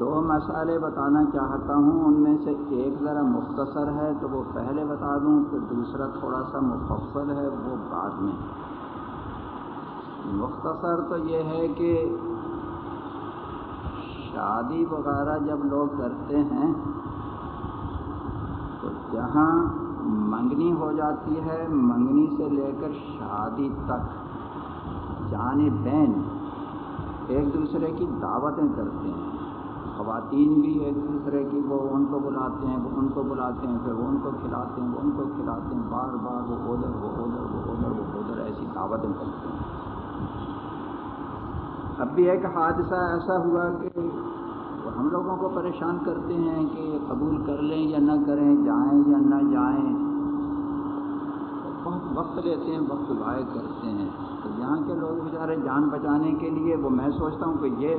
دو مسئلے بتانا چاہتا ہوں، ان میں سے ایک ذرا مختصر ہے تو وہ پہلے بتا دوں، پھر دوسرا تھوڑا سا مفصل ہے، وہ بعد میں۔ مختصر تو یہ ہے کہ شادی وغیرہ جب لوگ کرتے ہیں، تو جہاں منگنی ہو جاتی ہے، منگنی سے لے کر شادی تک جانب بین، ایک دوسرے کی دعوتیں کرتے ہیں۔ خواتین بھی ایک دوسرے کی، وہ ان کو بلاتے ہیں، وہ ان کو بلاتے ہیں، پھر وہ ان کو کھلاتے ہیں، وہ ان کو کھلاتے ہیں، بار بار وہ ادھر وہ ادھر وہ ادھر وہ ادھر، ایسی دعوتیں کرتے ہیں۔ اب بھی ایک حادثہ ایسا ہوا کہ ہم لوگوں کو پریشان کرتے ہیں کہ قبول کر لیں یا نہ کریں، جائیں یا نہ جائیں۔ بہت وقت لیتے ہیں، وقت ضائع کرتے ہیں۔ تو یہاں کے لوگ بیچارے جان بچانے کے لیے وہ، میں سوچتا ہوں کہ یہ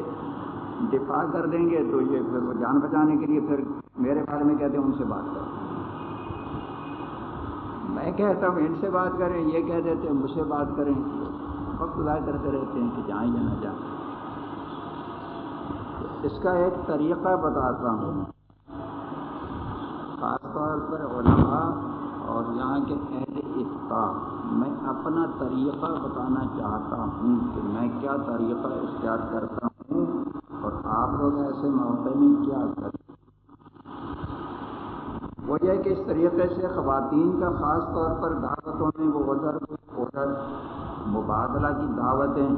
دفاع کر دیں گے تو یہ پھر وہ جان بچانے کے لیے پھر میرے بارے میں کہتے ہیں ان سے بات کریں میں کہتا ہوں ان سے بات کریں، یہ کہہ دیتے ہیں مجھ سے بات کریں۔ وقت ضائع کرتے رہتے ہیں کہ جائیں یا نہ جائیں۔ اس کا ایک طریقہ بتاتا ہوں۔ خاص طور پر علماء اور یہاں کے اہل افطار میں اپنا طریقہ بتانا چاہتا ہوں کہ میں کیا طریقہ اختیار کرتا ہوں آپ لوگ ایسے موقع میں کیا کرتے وہ یہ کہ اس طریقے سے خواتین کا خاص طور پر دعوتوں میں وہ ادھر ادھر مبادلہ کی دعوتیں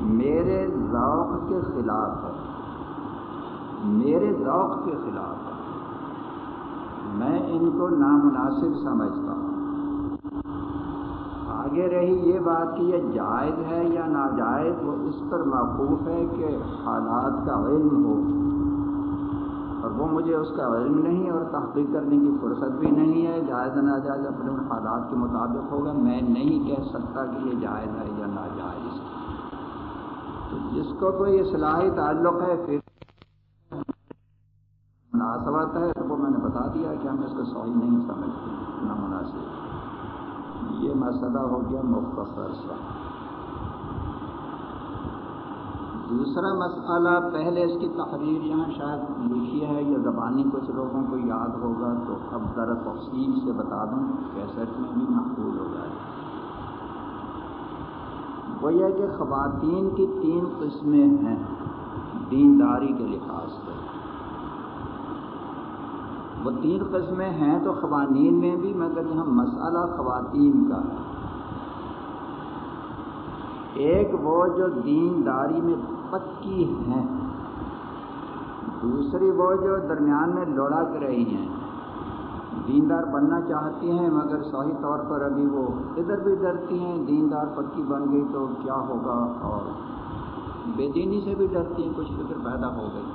میرے ذوق کے خلاف ہے۔ میرے ذوق کے خلاف ہے۔ میں ان کو نامناسب سمجھتا ہوں۔ آگے رہی یہ بات کہ یہ جائز ہے یا ناجائز، وہ اس پر موقوف ہے کہ حالات کا علم ہو۔ اور وہ مجھے اس کا علم نہیں اور تحقیق کرنے کی فرصت بھی نہیں ہے، جائز ناجائز اپنے ان حالات کے مطابق ہوگا۔ میں نہیں کہہ سکتا کہ یہ جائز ہے یا ناجائز۔ تو جس کو کوئی اصلاحی تعلق ہے، پھر مناسبت ہے تو وہ میں نے بتا دیا کہ ہم اس کو صحیح نہیں سمجھتے، نامناسب۔ یہ مسئلہ ہو گیا مختصر سا۔ دوسرا مسئلہ، پہلے اس کی تحریر یہاں شاید لکھی ہے یا زبانی کچھ لوگوں کو یاد ہوگا، تو اب ذرا تفصیل سے بتا دوں کیسٹ میں بھی محفوظ ہو جائے۔ وہ یہ کہ خواتین کی تین قسمیں ہیں دینداری کے لحاظ سے۔ وہ تین قسمیں ہیں تو خواتین میں بھی مگر یہاں مسئلہ خواتین کا۔ ہے ایک وہ جو دینداری میں پکی ہیں، دوسری وہ جو درمیان میں لڑک رہی ہیں۔ دیندار بننا چاہتی ہیں، مگر صحیح طور پر ابھی وہ ادھر بھی ڈرتی ہیں، دیندار پکی بن گئی تو کیا ہوگا؟ اور بے دینی سے بھی ڈرتی ہیں، کچھ فکر پیدا ہو گئی۔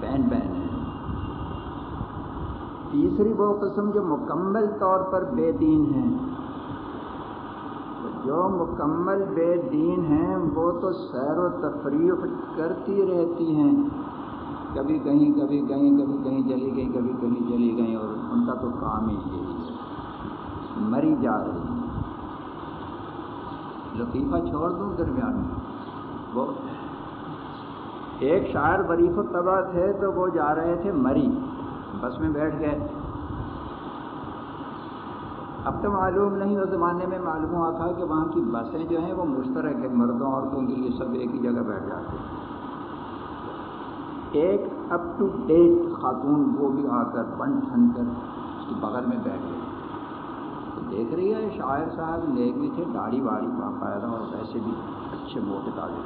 بہن بہن تیسری وہ قسم جو مکمل طور پر بے دین ہیں۔ جو مکمل بے دین ہیں، وہ تو سیر و تفریح کرتی رہتی ہیں۔ کبھی کہیں کبھی کہیں کبھی کہیں چلی گئی، کبھی کہیں چلی گئی اور ان کا تو کام ہی یہی ہے۔ مری جا رہی لطیفہ چھوڑ دوں درمیان میں۔ وہ ایک شاعر بریف الطبع تھے تو وہ جا رہے تھے مری۔ بس میں بیٹھ گئے۔ اب تو معلوم نہیں، اس زمانے میں معلوم ہوا تھا کہ وہاں کی بسیں جو ہیں وہ مشترک ہیں، مردوں عورتوں کے لیے سب ایک ہی جگہ بیٹھ جاتے ہیں۔ ایک اپ ٹو ڈیٹ خاتون وہ بھی آ کر بن ٹھن کر اس کے بغل میں بیٹھ گئی دیکھ رہی ہے، شاعر صاحب نیک بھی تھے، داڑھی واڑی باقاعدہ اور ویسے بھی اچھے موٹے داڑھی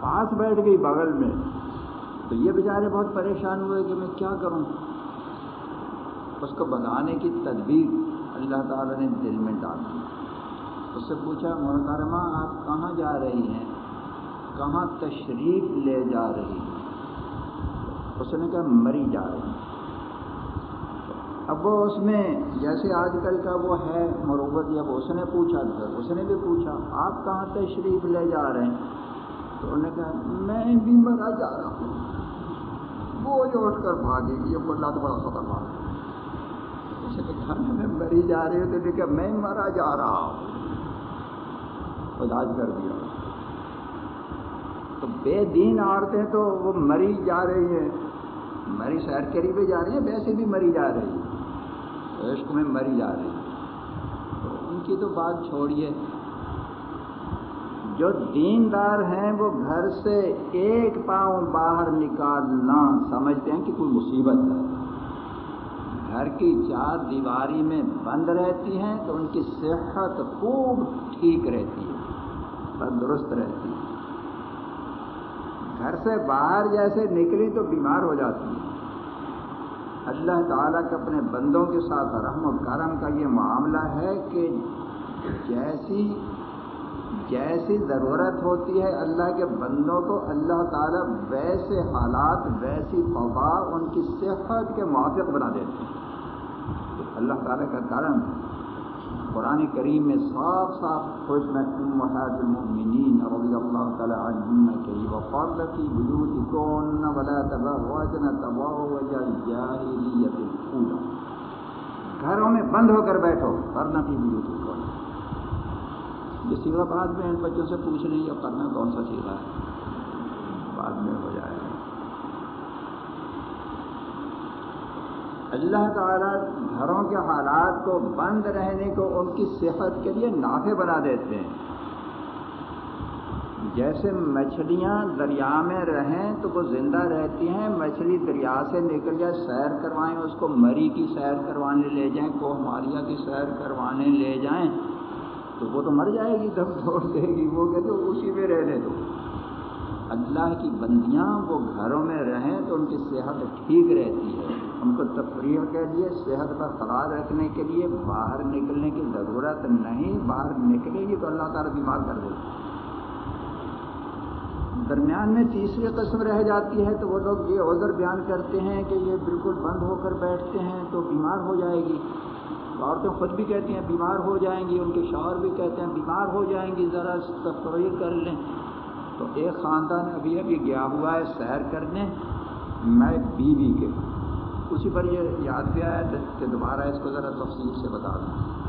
پاس بیٹھ گئی بغل میں۔ تو یہ بیچارے بہت پریشان ہوئے کہ میں کیا کروں؟ اس کو بنانے کی تدبیر اللہ تعالیٰ نے دل میں ڈال دی۔ اس سے پوچھا محترمہ آپ کہاں جا رہی ہیں؟ کہاں تشریف لے جا رہی ہیں؟ اس نے کہا، مری جا رہی ہیں۔ اب وہ اس میں جیسے آج کل کا وہ ہے مروبت یا اس نے پوچھا تھا اس نے بھی پوچھا، آپ کہاں تشریف لے جا رہے ہیں؟ تو انہوں نے کہا، میں بھی مرا جا رہا ہوں۔ وہ جو اٹھ کر بھاگے گی یہ بڑا تو بڑا خطرناک ہے۔ میں مری جا رہی ہوں تو کہا میں مرا جا رہا ہوں۔ علاج کر دیا۔ تو بے دین عورتیں تو وہ مری جا رہی ہیں۔ مری سیر کری پہ جا رہی ہیں، ویسے بھی مری جا رہی ہیں۔ عشق میں مری جا رہی ہیں۔ تو ان کی تو بات چھوڑیے۔ جو دیندار ہیں وہ گھر سے ایک پاؤں باہر نکالنا سمجھتے ہیں کہ کوئی مصیبت ہے۔ گھر کی چار دیواری میں بند رہتی ہیں تو ان کی صحت خوب ٹھیک رہتی ہے، تندرست رہتی ہے۔ گھر سے باہر جیسے نکلی تو بیمار ہو جاتی ہے۔ اللہ تعالیٰ کے اپنے بندوں کے ساتھ رحم و کرم کا یہ معاملہ ہے کہ جیسی جیسی ضرورت ہوتی ہے اللہ کے بندوں کو، اللہ تعالیٰ ویسے حالات، ویسی فوا ان کی صحت کے موافق بنا دیتے ہیں۔ اللہ تعالیٰ کا کرم قرآن کریم میں صاف صاف خوش میں المؤمنین رضی اللہ تعالیٰ عنہ کے وقال کی بجود کون ولا تبغوجن تبغوج الجاہلیت الاولى گھروں میں بند ہو کر بیٹھو کرنا کی بجود کون یہ سیوا بعد میں ان بچوں سے پوچھ لیں یہ کرنا کون سا سیوا ہے؟ بعد میں ہو جائے گا۔ اللہ تعالیٰ گھروں کے حالات کو بند رہنے کو ان کی صحت کے لیے نافع بنا دیتے ہیں۔ جیسے مچھلیاں دریا میں رہیں تو وہ زندہ رہتی ہیں، مچھلی دریا سے نکل جائے، سیر کروائیں، اس کو مری کی سیر کروانے لے جائیں، کوہ ماریا کی سیر کروانے لے جائیں۔ تو وہ تو مر جائے گی، دم توڑ دے گی۔ وہ کہتے اسی میں رہنے دو۔ اللہ کی بندیاں وہ گھروں میں رہیں تو ان کی صحت ٹھیک رہتی ہے۔ ان کو تفریح کے لیے صحت پر قرار رکھنے کے لیے باہر نکلنے کی ضرورت نہیں۔ باہر نکلے گی تو اللہ تعالیٰ بیمار کر دے درمیان میں تیسری قسم رہ جاتی ہے تو وہ لوگ یہ عذر بیان کرتے ہیں کہ یہ بالکل بند ہو کر بیٹھتے ہیں تو بیمار ہو جائے گی۔ عورتیں خود بھی کہتی ہیں بیمار ہو جائیں گی، ان کے شوہر بھی کہتے ہیں بیمار ہو جائیں گی، ذرا تفریح کر لیں۔ تو ایک خاندان ابھی ابھی گیا ہوا ہے، سیر کرنے میں بیوی کے۔ اسی پر یہ یاد بھی آیا کہ دوبارہ اس کو ذرا تفصیل سے بتا دوں۔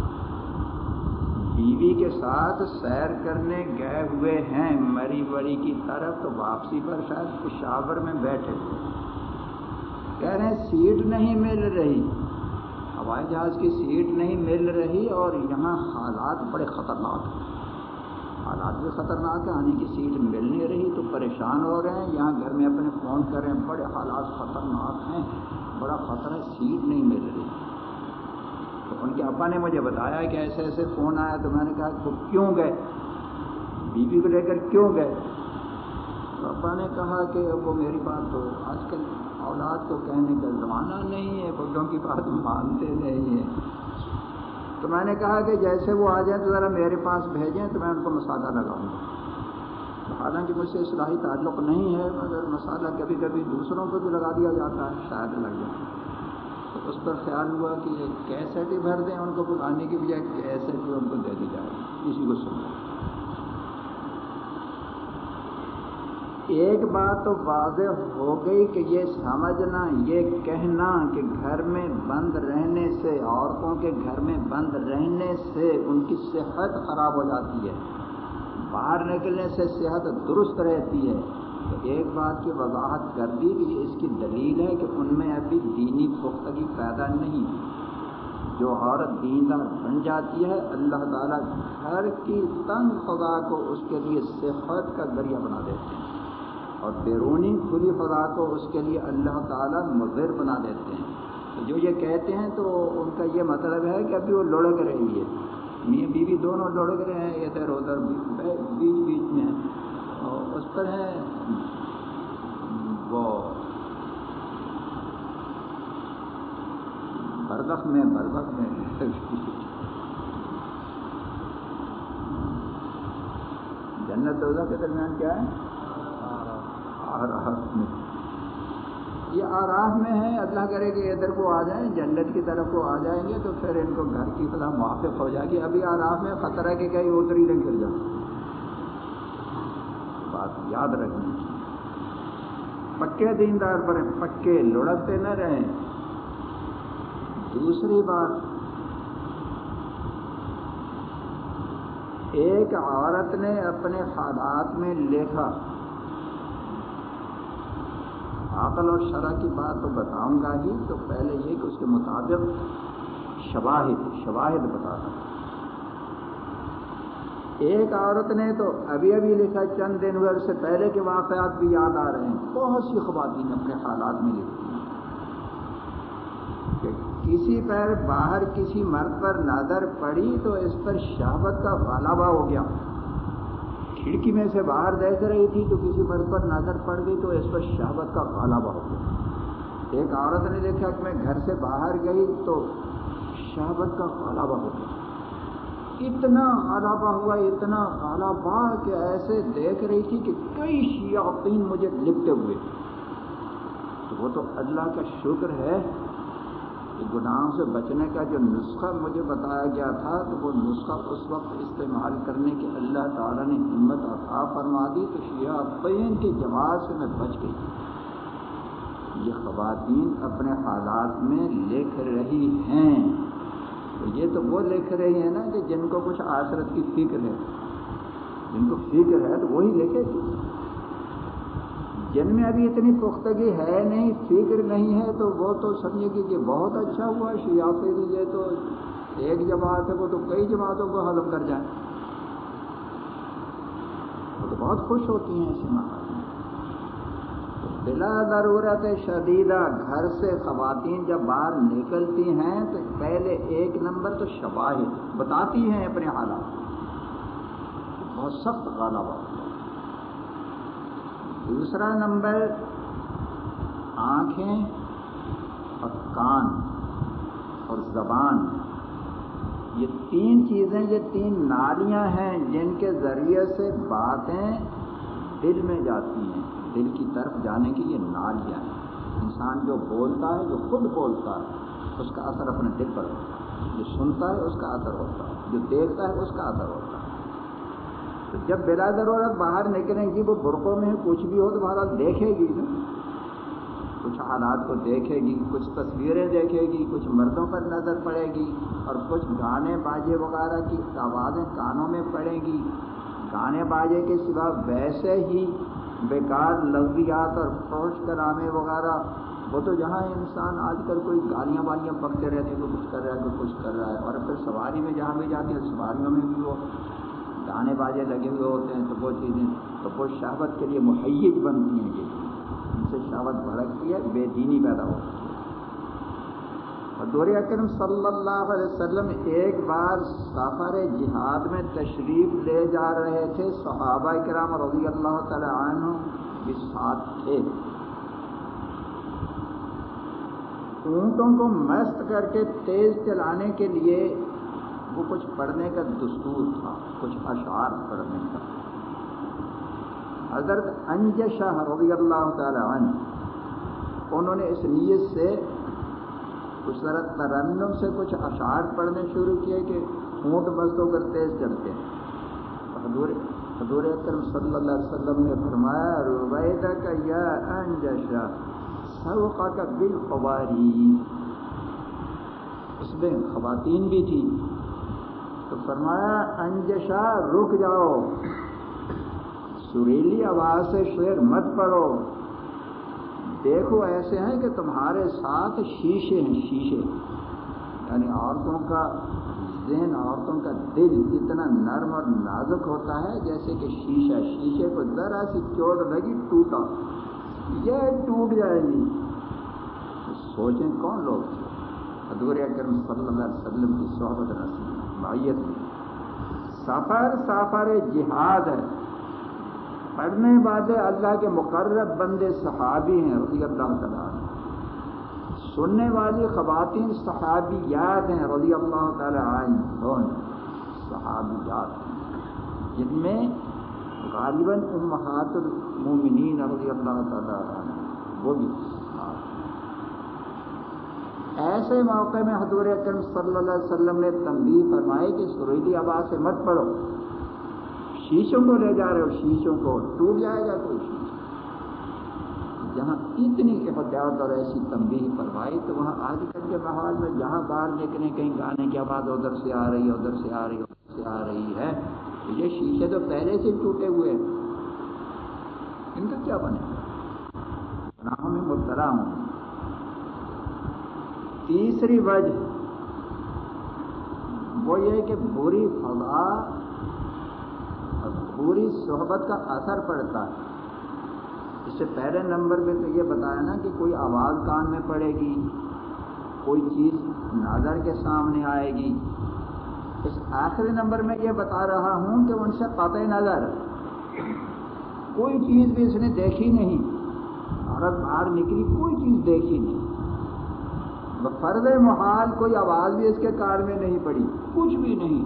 بیوی کے ساتھ سیر کرنے گئے ہوئے ہیں، مری بری کی طرف تو واپسی پر شاید پشاور میں بیٹھے۔ کہہ رہے ہیں، سیٹ نہیں مل رہی۔ ہوائی جہاز کی سیٹ نہیں مل رہی اور یہاں حالات بڑے خطرناک ہیں۔ حالات بھی خطرناک ہیں یعنی آنے کی سیٹ مل نہیں رہی تو پریشان ہو رہے ہیں۔ یہاں گھر میں اپنے فون کر رہے ہیں، بڑے حالات خطرناک ہیں، بڑا خطرہ ہے، سیٹ نہیں مل رہی۔ تو ان کے ابا نے مجھے بتایا کہ ایسے ایسے فون آیا تو میں نے کہا تو کیوں گئے؟ بیوی کو لے کر کیوں گئے؟ تو ابا نے کہا کہ وہ میری بات تو آج کل اولاد کو کہنے کا زمانہ نہیں ہے بڈوں کی بات مانتے نہیں ہیں۔ تو میں نے کہا کہ جیسے وہ آ جائیں تو ذرا میرے پاس بھیجیں تو میں ان کو مسالہ لگاؤں۔ گا حالانکہ مجھ سے اصلاحی تعلق نہیں ہے، مگر مسالہ کبھی کبھی دوسروں کو بھی لگا دیا جاتا ہے، شاید لگ جائے۔ تو اس پر خیال ہوا کہ یہ کیسٹ ہی بھر دیں ان کو بلانے کی بجائے کیسٹ بھی ان کو دے دی جائے۔ اسی کو سنو۔ ایک بات تو واضح ہو گئی کہ یہ سمجھنا، یہ کہنا کہ گھر میں بند رہنے سے، عورتوں کے گھر میں بند رہنے سے ان کی صحت خراب ہو جاتی ہے۔ باہر نکلنے سے صحت درست رہتی ہے۔ تو ایک بات کی وضاحت کر دی کہ یہ اس کی دلیل ہے کہ ان میں ابھی دینی پختگی پیدا نہیں جو عورت دیندار بن جاتی ہے، اللہ تعالیٰ گھر کی تنگ خدا کو اس کے لیے صحت کا ذریعہ بنا دیتے ہیں۔ اور بیرونی کھلی خدا کو اس کے لیے اللہ تعالیٰ مضر بنا دیتے ہیں۔ جو یہ کہتے ہیں تو ان کا یہ مطلب ہے کہ ابھی وہ لڑک رہی ہے۔ میاں بیوی دونوں لڑک رہے ہیں ادھر ادھر بیچ بیچ میں اور اس پر ہے۔ وہ بردخ میں بردخ میں۔ جنت دوزہ کے درمیان کیا ہے؟ آراف میں یہ آراف میں ہے اللہ کرے کہ ادھر کو آ جائیں، جنت کی طرف کو آ جائیں گے تو پھر ان کو گھر کی خدا موافق ہو جائے گی۔ ابھی آراف میں خطرہ کہ کہیں اتری نہ گر جائے۔ بات یاد رکھنی پکے دیندار پر پکے لڑکتے نہ رہیں۔ دوسری بات، ایک عورت نے اپنے حالات میں لکھا عقل اور شرح کی بات تو بتاؤں گا ہی تو پہلے یہ کہ اس کے مطابق شواہد شواہد بتاتا ایک عورت نے تو ابھی ابھی لکھا چند دن ہوئے، اس سے پہلے کے واقعات بھی یاد آ رہے ہیں۔ بہت سی خواتین اپنے حالات میں لکھتی ہیں۔ کہ کسی پر، باہر کسی مرد پر نظر پڑی تو اس پر شہبت کا غلبہ ہو گیا۔ کھڑکی میں سے باہر دیکھ رہی تھی تو کسی مرد پر نظر پڑ گئی تو اس پر شہبت کا غلبہ ہو گیا ایک عورت نے دیکھا کہ میں گھر سے باہر گئی تو شہبت کا غلبہ ہو گیا اتنا غلبہ ہوا، اتنا غلبہ کہ ایسے دیکھ رہی تھی کہ کئی شیاطین مجھے لپٹے ہوئے تو وہ تو اللہ کا شکر ہے کہ گناہوں سے بچنے کا جو نسخہ مجھے بتایا گیا تھا، تو وہ نسخہ اس وقت استعمال کرنے کی اللہ تعالیٰ نے ہمت عطا فرما دی تو شیاطین کے جواب سے میں بچ گئی۔ یہ خواتین اپنے حالات میں لکھ رہی ہیں۔ تو یہ تو وہ لکھ رہی ہیں نا کہ جن کو کچھ آثرت کی فکر ہے۔ جن کو فکر ہے تو وہی لکھے گی۔ جن میں ابھی اتنی پختگی ہے نہیں، فکر نہیں ہے، تو وہ تو سمجھے گی کہ بہت اچھا ہوا شیا پھر یہ تو ایک جماعت ہے، وہ تو کئی جماعتوں کو حلم کر جائیں۔ وہ تو بہت خوش ہوتی ہیں ایسے ماحول بلا ضرورت شدیدہ گھر سے خواتین جب باہر نکلتی ہیں، تو پہلے ایک نمبر تو شواہد بتاتی ہیں اپنے حالات۔ بہت سخت غالب دوسرا نمبر، آنکھیں اور کان اور زبان۔ یہ تین چیزیں، یہ تین نالیاں ہیں جن کے ذریعے سے باتیں دل میں جاتی ہیں۔ دل کی طرف جانے کی یہ نالیاں ہیں۔ انسان جو بولتا ہے، جو خود بولتا ہے، اس کا اثر اپنے دل پر ہوتا ہے۔ جو سنتا ہے، اس کا اثر ہوتا ہے۔ جو دیکھتا ہے، اس کا اثر ہوتا ہے۔ جب بلا ضرورت باہر نکلیں گی، وہ برقوں میں کچھ بھی ہو، تو بہرحال دیکھے گی نا۔ کچھ حالات کو دیکھے گی، کچھ تصویریں دیکھے گی، کچھ مردوں پر نظر پڑے گی، اور کچھ گانے باجے وغیرہ کی آوازیں کانوں میں پڑیں گی۔ گانے باجے کے سوا ویسے ہی بیکار لفظیات اور فوج کرامے وغیرہ۔ وہ تو جہاں انسان آج کل کوئی گالیاں والیاں پکتے رہتے ہیں کچھ کر رہا ہے، کوئی کچھ کر رہا ہے، اور پھر سواری میں جہاں بھی جاتے ہیں سواریوں میں بھی وہ گانے بازے لگے ہوئے ہوتے ہیں تو وہ چیزیں تو وہ شہوت کے لیے محیج بنتی ہیں یہ ان سے شہوت بھڑکتی ہے، بے دینی پیدا ہوتی ہے۔ اور دور اکرم صلی اللہ علیہ وسلم ایک بار سفر جہاد میں تشریف لے جا رہے تھے۔ صحابہ کرام رضی اللہ تعالی عنہ بھی ساتھ تھے۔ اونٹوں کو مست کر کے تیز چلانے کے لیے وہ کچھ پڑھنے کا دستور تھا، کچھ اشعار پڑھنے کا۔ حضرت انجشہ رضی اللہ تعالی عنہ، انہوں نے اس نیت سے کچھ طرح ترنم سے کچھ اشعار پڑھنے شروع کیے کہ اونٹ مست ہو کر تیز چلتے ہیں۔ حضور حضور اکرم صلی اللہ علیہ وسلم نے فرمایا رویدہ کا یا انجشہ سوقہ کا بالخواری اس میں خواتین بھی تھی تو فرمایا انجشا رک جاؤ۔ سریلی آواز سے شعر مت پڑھو۔ دیکھو، ایسے ہیں کہ تمہارے ساتھ شیشے ہیں، شیشے۔ یعنی عورتوں کا ذہن، عورتوں کا دل اتنا نرم اور نازک ہوتا ہے جیسے کہ شیشہ۔ شیشے کو ذرا سی چوٹ لگی، ٹوٹا۔ یہ ٹوٹ جائے گی۔ سوچیں کون لوگ تھے؟ حضور اکرم صلی اللہ علیہ وسلم کی صحبت نصیب معیت سفر سفر جہاد ہے۔ پڑھنے والے اللہ کے مقرب بندے صحابی ہیں، رضی اللہ تعالیٰ سننے والی خواتین صحابیات ہیں، رضی اللہ تعالیٰ عنہ۔ صحابیات ہیں۔ جن میں غالباً امہات المومنین، رضی اللہ تعالیٰ عنہ، وہ بھی۔ ایسے موقع میں حضور اکرم صلی اللہ علیہ وسلم نے تنبیہ فرمائی کہ سریلی آواز سے مت پڑھو شیشوں کو لے جا رہے ہو، شیشوں کو ٹوٹ جائے گا کوئی شیشہ۔ جہاں اتنی احتیاط اور ایسی تنبیہ فرمائی تو وہاں آج کل کے ماحول میں جہاں باہر نکلے کہیں گانے کی آواز ادھر سے آ رہی ہے، ادھر سے آ رہی ہے، ادھر سے آ رہی ہے۔ تو یہ شیشے تو پہلے سے ٹوٹے ہوئے ہیں۔ ان کا کیا بنے؟ گناہوں میں مبتلا ہوں۔ تیسری وجہ وہ یہ کہ بری فضا اور بری صحبت کا اثر پڑتا ہے۔ اس سے پہلے نمبر میں تو یہ بتایا نا کہ کوئی آواز کان میں پڑے گی، کوئی چیز نظر کے سامنے آئے گی۔ اس آخری نمبر میں یہ بتا رہا ہوں کہ ان سے قطع نظر۔ کوئی چیز بھی اس نے دیکھی نہیں عورت باہر نکلی، کوئی چیز دیکھی نہیں۔ فرد محال کوئی آواز بھی اس کے کار میں نہیں پڑی، کچھ بھی نہیں۔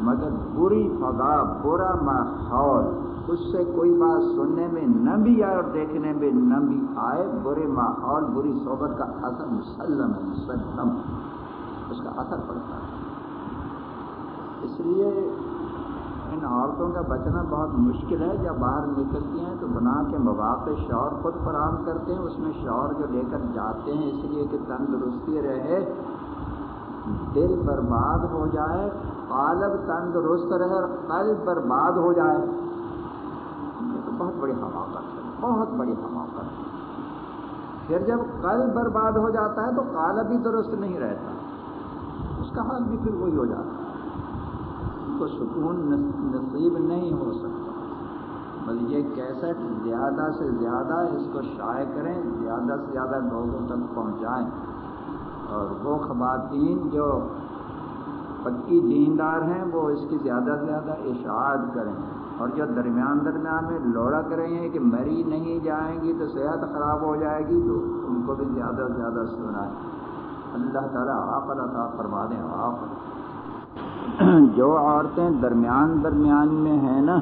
مگر بری فضا، برا ماحول، اس سے کوئی بات سننے میں نہ بھی آئے اور دیکھنے میں نہ بھی آئے۔ برے ماحول، بری صحبت کا اثر مسلم ہے، مسلم۔ اس کا اثر پڑتا ہے۔ اس لیے ان عورتوں کا بچنا بہت مشکل ہے، جب باہر نکلتی ہیں تو بنا کے مواقع شور خود فراہم کرتے ہیں، اس میں شور جو لے کر جاتے ہیں، اس لیے کہ تندرستی رہے، دل برباد ہو جائے، قالب تندرست رہے اور قلب برباد ہو جائے۔ یہ تو بہت بڑی حماقت ہے، بہت بڑی حماقت۔ ہے پھر جب قلب برباد ہو جاتا ہے تو قالب بھی درست نہیں رہتا۔ اس کا حال بھی پھر وہی ہو جاتا ہے۔ کو سکون نصیب نہیں ہو سکتا۔ بل یہ کیسٹ زیادہ سے زیادہ اس کو شائع کریں، زیادہ سے زیادہ لوگوں تک پہنچائیں۔ اور وہ خواتین جو پکی دیندار ہیں، وہ اس کی زیادہ سے زیادہ اشاعت کریں۔ اور جو درمیان درمیان میں لوڑا کریں ہیں کہ مری نہیں جائیں گی تو صحت خراب ہو جائے گی، تو ان کو بھی زیادہ سے زیادہ سنائیں۔ اللہ تعالیٰ آپ اللہ فرما دیں، آپ جو عورتیں درمیان درمیان میں ہیں نا،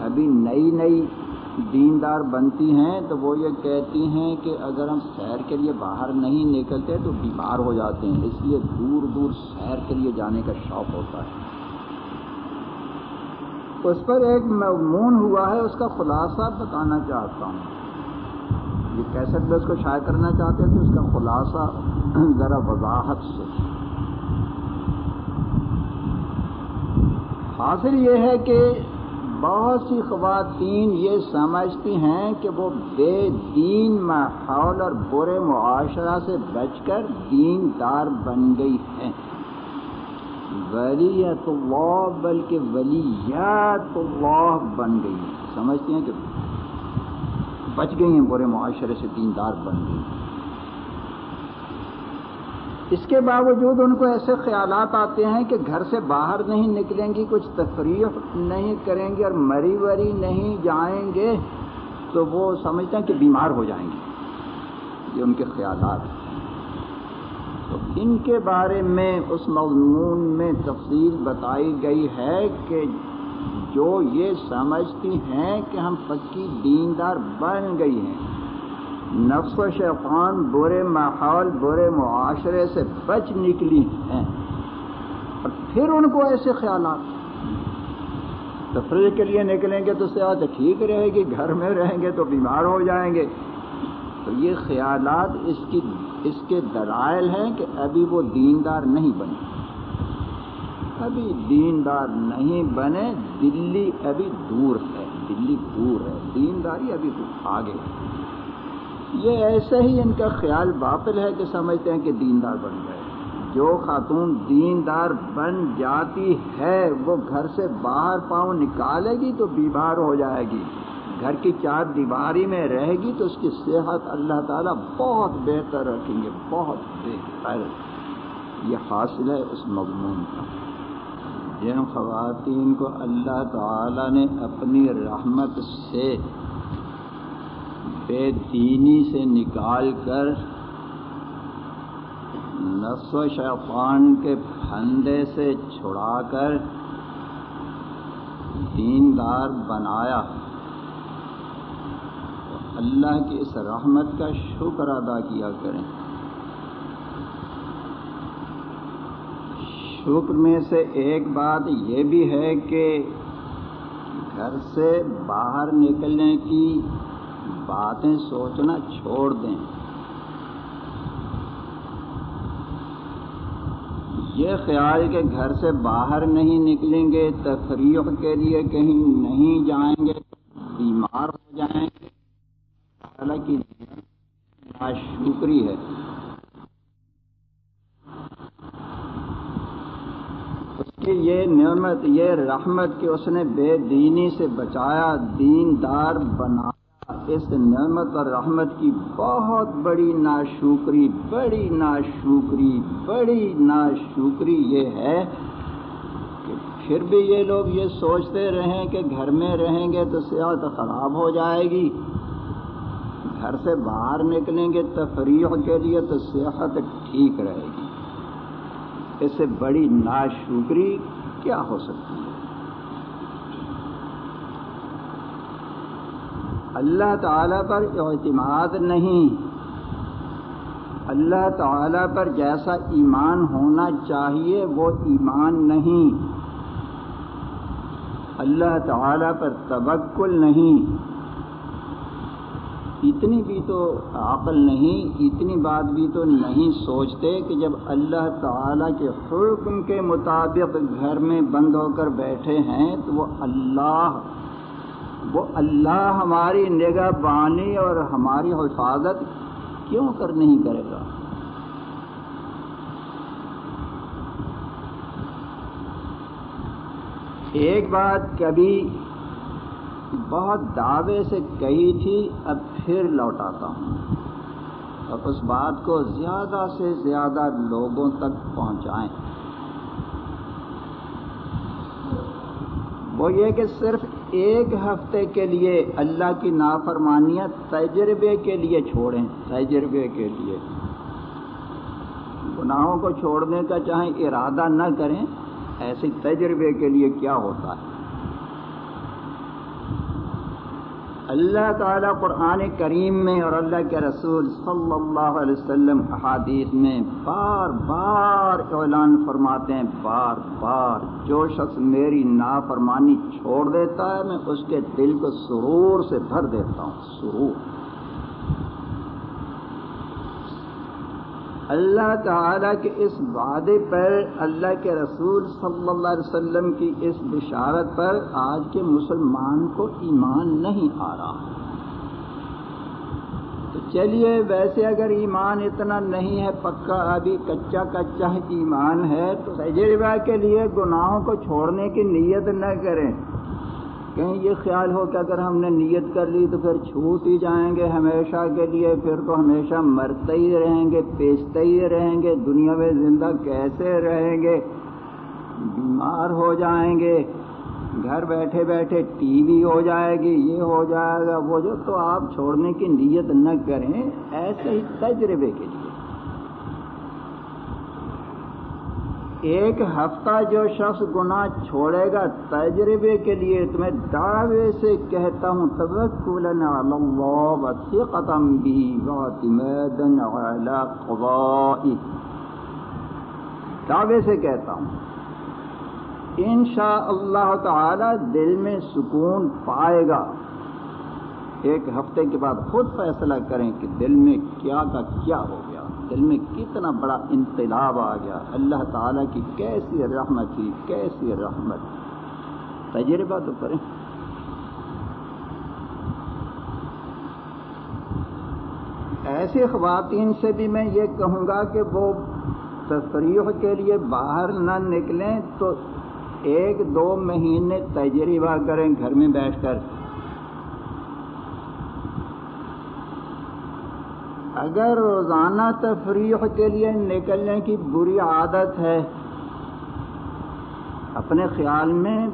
ابھی نئی نئی دیندار بنتی ہیں تو وہ یہ کہتی ہیں کہ اگر ہم سیر کے لیے باہر نہیں نکلتے تو بیمار ہو جاتے ہیں، اس لیے دور دور سیر کے لیے جانے کا شوق ہوتا ہے۔ اس پر ایک مضمون ہوا ہے، اس کا خلاصہ بتانا چاہتا ہوں۔ یہ کیسے بھی اس کو شائع کرنا چاہتے تھے اس کا خلاصہ ذرا وضاحت سے۔ حاصل یہ ہے کہ بہت سی خواتین یہ سمجھتی ہیں کہ وہ بے دین ماحول اور برے معاشرہ سے بچ کر دین دار بن گئی ہیں۔ ولیت اللہ، بلکہ ولیات اللہ بن گئی سمجھتی ہیں کہ بچ گئی ہیں، برے معاشرے سے دین دار بن گئی ہیں۔ اس کے باوجود ان کو ایسے خیالات آتے ہیں کہ گھر سے باہر نہیں نکلیں گی، کچھ تفریح نہیں کریں گے اور مری وری نہیں جائیں گے، تو وہ سمجھتے ہیں کہ بیمار ہو جائیں گے۔ یہ ان کے خیالات تو ان کے بارے میں اس مضمون میں تفصیل بتائی گئی ہے کہ جو یہ سمجھتی ہیں کہ ہم پکی دیندار بن گئی ہیں۔ نفس و شیطان برے ماحول، برے معاشرے سے بچ نکلی ہیں۔ اور پھر ان کو ایسے خیالات۔ تفریح کے لیے نکلیں گے تو صحت ٹھیک رہے گی، گھر میں رہیں گے تو بیمار ہو جائیں گے۔ تو یہ خیالات اس کی، اس کے دلائل ہیں کہ ابھی وہ دیندار نہیں بنے۔ ابھی دیندار نہیں بنے، دلی ابھی دور ہے، دلی دور ہے۔ دینداری ابھی آگے ہے۔ یہ ایسے ہی ان کا خیال باطل ہے کہ سمجھتے ہیں کہ دیندار بن گئے۔ جو خاتون دیندار بن جاتی ہے، وہ گھر سے باہر پاؤں نکالے گی تو بیمار ہو جائے گی۔ گھر کی چار دیواری میں رہے گی تو اس کی صحت اللہ تعالیٰ بہت بہتر رکھیں گے، بہت بہتر۔ یہ حاصل ہے اس مضمون کا جن خواتین کو اللہ تعالیٰ نے اپنی رحمت سے بے دینی سے نکال کر نفس و شیطان کے پھندے سے چھڑا کر دیندار بنایا۔ اللہ کی اس رحمت کا شکر ادا کیا کریں۔ شکر میں سے ایک بات یہ بھی ہے کہ گھر سے باہر نکلنے کی باتیں سوچنا چھوڑ دیں۔ یہ خیال کہ گھر سے باہر نہیں نکلیں گے، تفریح کے لیے کہیں نہیں جائیں گے، بیمار ہو جائیں گے۔ تعالیٰ ناشکری ہے۔ اس کی یہ نعمت، یہ رحمت کہ اس نے بے دینی سے بچایا دین دار بنایا اس نعمت اور رحمت کی بہت بڑی ناشکری بڑی ناشکری بڑی ناشکری یہ ہے کہ پھر بھی یہ لوگ یہ سوچتے رہیں کہ گھر میں رہیں گے تو صحت خراب ہو جائے گی۔ گھر سے باہر نکلیں گے تفریح کے لیے تو صحت ٹھیک رہے گی۔ اس سے بڑی ناشکری کیا ہو سکتی ہے؟ اللہ تعالی پر اعتماد نہیں۔ اللہ تعالی پر جیسا ایمان ہونا چاہیے، وہ ایمان نہیں۔ اللہ تعالی پر توکل نہیں۔ اتنی بھی تو عقل نہیں، اتنی بات بھی تو نہیں سوچتے کہ جب اللہ تعالی کے حکم کے مطابق گھر میں بند ہو کر بیٹھے ہیں، تو وہ اللہ وہ اللہ ہماری نگاہ بانی اور ہماری حفاظت کیوں کر نہیں کرے گا؟ ایک بات کبھی بہت دعوے سے کہی تھی، اب پھر لوٹاتا ہوں۔ اور اس بات کو زیادہ سے زیادہ لوگوں تک پہنچائیں۔ وہ یہ کہ صرف ایک ہفتے کے لیے اللہ کی نافرمانیت تجربے کے لیے چھوڑیں، تجربے کے لیے۔ گناہوں کو چھوڑنے کا چاہیں ارادہ نہ کریں، ایسے تجربے کے لیے کیا ہوتا ہے؟ اللہ تعالیٰ قرآن کریم میں اور اللہ کے رسول صلی اللہ علیہ وسلم احادیث میں بار بار اعلان فرماتے ہیں، بار بار۔ جو شخص میری نافرمانی چھوڑ دیتا ہے، میں اس کے دل کو سرور سے بھر دیتا ہوں، سرور۔ اللہ تعالیٰ کے اس وعدے پر، اللہ کے رسول صلی اللہ علیہ وسلم کی اس بشارت پر آج کے مسلمان کو ایمان نہیں آ رہا۔ تو چلیے، ویسے اگر ایمان اتنا نہیں ہے، پکا ابھی کچا کچا ایمان ہے، تو تجربہ کے لیے گناہوں کو چھوڑنے کی نیت نہ کریں۔ کہیں یہ خیال ہو کہ اگر ہم نے نیت کر لی تو پھر چھوٹ ہی جائیں گے ہمیشہ کے لیے، پھر تو ہمیشہ مرتے ہی رہیں گے پیستے ہی رہیں گے، دنیا میں زندہ کیسے رہیں گے؟ بیمار ہو جائیں گے، گھر بیٹھے بیٹھے ٹی وی ہو جائے گی، یہ ہو جائے گا، وہ جو تو آپ چھوڑنے کی نیت نہ کریں، ایسے ہی تجربے کے لیے۔ ایک ہفتہ جو شخص گناہ چھوڑے گا، تجربے کے لیے تمہیں دعوے سے کہتا ہوں دعوے سے کہتا ہوں۔ ان شاء اللہ تعالی دل میں سکون پائے گا۔ ایک ہفتے کے بعد خود فیصلہ کریں کہ دل میں کیا کا کیا ہو گیا دل میں کتنا بڑا انقلاب آ گیا۔ اللہ تعالیٰ کی کیسی رحمت تھی، کیسی رحمت۔ تجربہ تو کریں۔ ایسے خواتین سے بھی میں یہ کہوں گا کہ وہ تفریح کے لیے باہر نہ نکلیں تو ایک دو مہینے تجربہ کریں، گھر میں بیٹھ کر۔ اگر روزانہ تفریح کے لیے نکلنے کی بری عادت ہے، اپنے خیال میں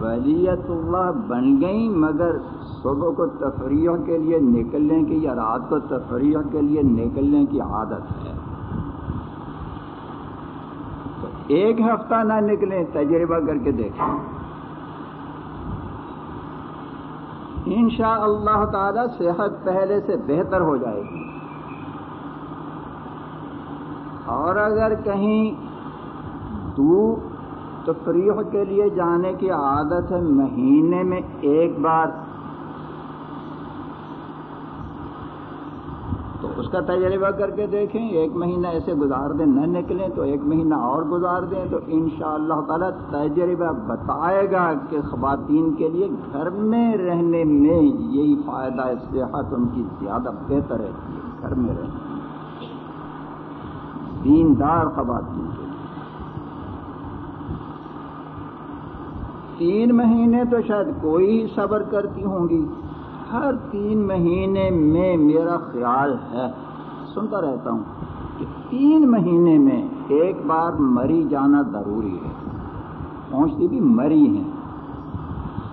ولیت اللہ بن گئی مگر صبح کو تفریح کے لیے نکلنے کی یا رات کو تفریح کے لیے نکلنے کی عادت ہے۔ تو ایک ہفتہ نہ نکلیں، تجربہ کر کے دیکھیں۔ ان شاء اللہ تعالی صحت پہلے سے بہتر ہو جائے گی۔ اور اگر کہیں دور تفریح کے لیے جانے کی عادت ہے مہینے میں ایک بار، تو اس کا تجربہ کر کے دیکھیں، ایک مہینہ ایسے گزار دیں، نہ نکلیں، تو ایک مہینہ اور گزار دیں، تو ان شاء اللہ تعالیٰ تجربہ بتائے گا کہ خواتین کے لیے گھر میں رہنے میں یہی فائدہ، صحت ان کی زیادہ بہتر ہے، گھر میں رہنے دیندار خواتین کے تین مہینے تو شاید کوئی صبر کرتی ہوں گی۔ ہر تین مہینے میں میرا خیال ہے، سنتا رہتا ہوں، کہ تین مہینے میں ایک بار مری جانا ضروری ہے۔ پہنچتی بھی مری ہیں۔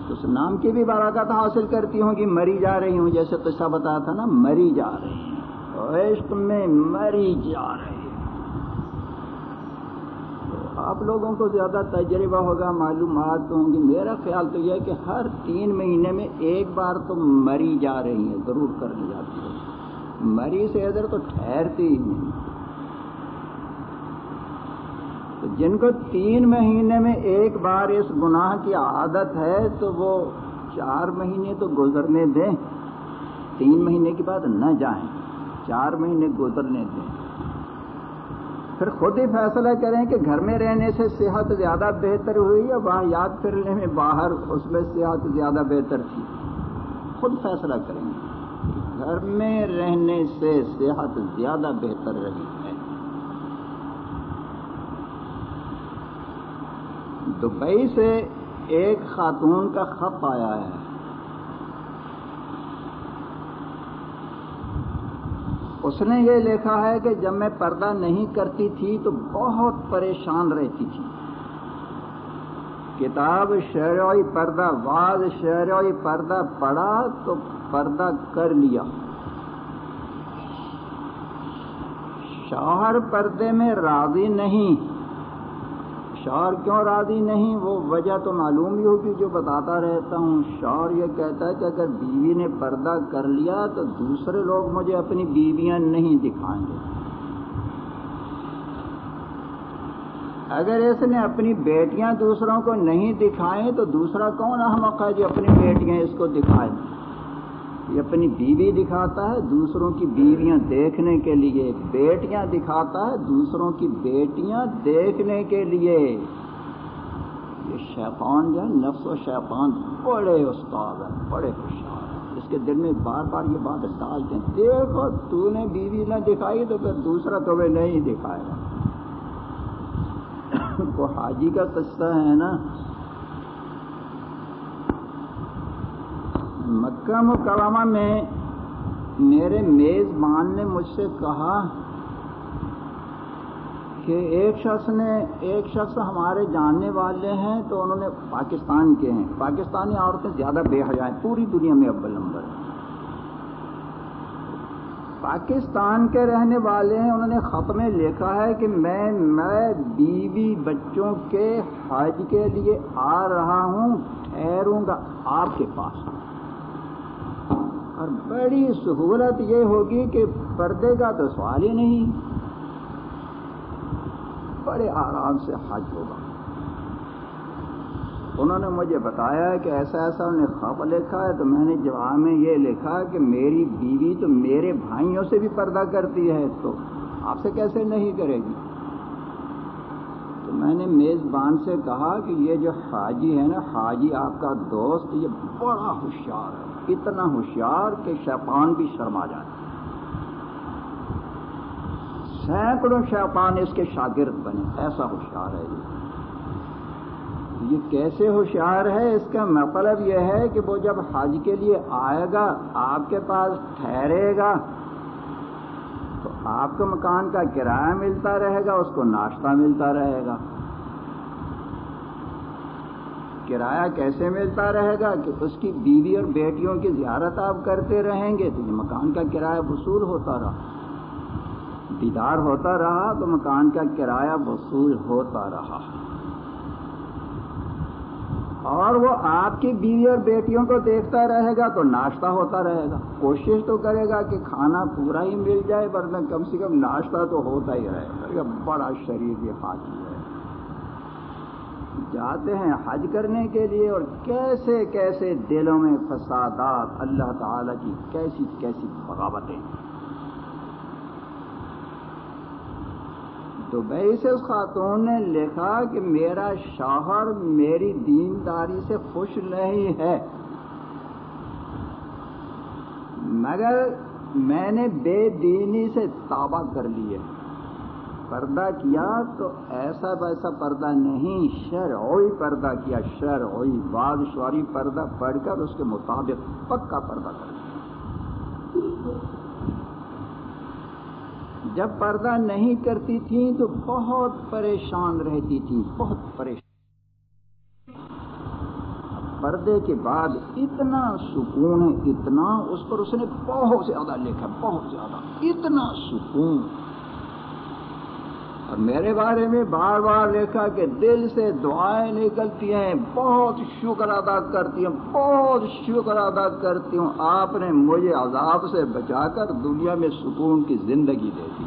اس نام کی بھی برکت حاصل کرتی ہوں کہ مری جا رہی ہوں، جیسے قصہ بتایا تھا نا، مری جا رہی ہیں۔ عشق میں مری جا رہی آپ لوگوں کو زیادہ تجربہ ہوگا، معلومات ہوں گی۔ میرا خیال تو یہ ہے کہ ہر تین مہینے میں ایک بار تو مری جا رہی ہیں، ضرور کر لی جاتی ہے مری سے ادھر تو ٹھہرتی ہی نہیں۔ تو جن کو تین مہینے میں ایک بار اس گناہ کی عادت ہے، تو وہ چار مہینے تو گزرنے دیں۔ تین مہینے کے بعد نہ جائیں، چار مہینے گزرنے دیں۔ پھر خود ہی فیصلہ کریں کہ گھر میں رہنے سے صحت زیادہ بہتر ہوئی یا وہاں یاد کرنے میں باہر اس میں صحت زیادہ بہتر تھی؟ خود فیصلہ کریں گے گھر میں رہنے سے صحت زیادہ بہتر رہی ہے۔ دبئی سے ایک خاتون کا خط آیا ہے۔ اس نے یہ لکھا ہے کہ جب میں پردہ نہیں کرتی تھی تو بہت پریشان رہتی تھی۔ کتاب شہروئی پردہ بعض شہروئی پردہ پڑھا تو پردہ کر لیا۔ شوہر پردے میں راضی نہیں۔ شوہر کیوں راضی نہیں؟ وہ وجہ تو معلوم ہی ہوگی جو بتاتا رہتا ہوں۔ شوہر یہ کہتا ہے کہ اگر بیوی نے پردہ کر لیا تو دوسرے لوگ مجھے اپنی بیویاں نہیں دکھائیں گے۔ اگر اس نے اپنی بیٹیاں دوسروں کو نہیں دکھائیں تو دوسرا کون احمق ہے جو اپنی بیٹیاں اس کو دکھائے یہ اپنی بیوی دکھاتا ہے، دوسروں کی بیویاں دیکھنے کے لیے، بیٹیاں دکھاتا ہے، دوسروں کی بیٹیاں دیکھنے کے لیے۔ یہ شیطان جو ہے، نفس و شیطان بڑے استاد ہیں، بڑے خوشحال ہیں۔ اس کے دل میں بار بار یہ بات ڈالتے ہیں، دیکھو، تو نے بیوی نہ دکھائی تو پھر دوسرا تمہیں نہیں دکھائے گا وہ حاجی کا قصہ ہے نا مکہ مکرمہ میں میرے میزبان نے مجھ سے کہا کہ ایک شخص نے ایک شخص ہمارے جاننے والے ہیں تو انہوں نے پاکستان کے ہیں۔ پاکستانی عورتیں زیادہ بے حجائیں پوری دنیا میں اول نمبر ہیں۔ پاکستان کے رہنے والے ہیں۔ انہوں نے خط میں لکھا ہے کہ میں میں بیوی بچوں کے حج کے لیے آ رہا ہوں، ٹھہروں گا آپ کے پاس۔ اور بڑی سہولت یہ ہوگی کہ پردے کا تو سوال ہی نہیں۔ بڑے آرام سے حج ہوگا۔ انہوں نے مجھے بتایا کہ ایسا ایسا انہوں نے خواب لکھا ہے تو میں نے جواب میں یہ لکھا کہ میری بیوی تو میرے بھائیوں سے بھی پردہ کرتی ہے، تو آپ سے کیسے نہیں کرے گی؟ تو میں نے میزبان سے کہا کہ یہ جو حاجی ہے نا، حاجی آپ کا دوست، یہ بڑا ہوشیار ہے۔ اتنا ہوشیار کہ شیطان بھی شرما جائے سینکڑوں شیطان اس کے شاگرد بنے۔ ایسا ہوشیار ہے یہ۔ یہ کیسے ہوشیار ہے؟ اس کا مطلب یہ ہے کہ وہ جب حج کے لیے آئے گا، آپ کے پاس ٹھہرے گا، تو آپ کو مکان کا کرایہ ملتا رہے گا، اس کو ناشتہ ملتا رہے گا۔ کرایہ کیسے ملتا رہے گا کہ اس کی بیوی اور بیٹیوں کی زیارت آپ کرتے رہیں گے تو یہ مکان کا کرایہ وصول ہوتا رہا۔ دیدار ہوتا رہا تو مکان کا کرایہ وصول ہوتا رہا۔ اور وہ آپ کی بیوی اور بیٹیوں کو دیکھتا رہے گا تو ناشتہ ہوتا رہے گا۔ کوشش تو کرے گا کہ کھانا پورا ہی مل جائے، ورنہ کم سے کم ناشتہ تو ہوتا ہی رہے گا۔ بڑا شریر یہ حاجی ہے جاتے ہیں حج کرنے کے لیے اور کیسے کیسے دلوں میں فسادات اللہ تعالی کی کیسی کیسی بغاوتیں۔ دبئی سے اس خاتون نے لکھا کہ میرا شوہر میری دینداری سے خوش نہیں ہے۔ مگر میں نے بے دینی سے تابع کر لی ہے۔ پردہ کیا تو ایسا ویسا پردہ نہیں، شرعی پردہ کیا، شرعی بعد شواری پردہ پڑھ کر اس کے مطابق پکا پردہ کر دیا۔ جب پردہ نہیں کرتی تھی تو بہت پریشان رہتی تھی، بہت پریشان۔ پردے کے بعد اتنا سکون ہے، اتنا، اس پر اس نے بہت زیادہ لکھا، بہت زیادہ، اتنا سکون۔ میرے بارے میں بار بار لکھا کہ دل سے دعائیں نکلتی ہیں، بہت شکر ادا کرتی ہوں بہت شکر ادا کرتی ہوں۔ آپ نے مجھے عذاب سے بچا کر دنیا میں سکون کی زندگی دے دی۔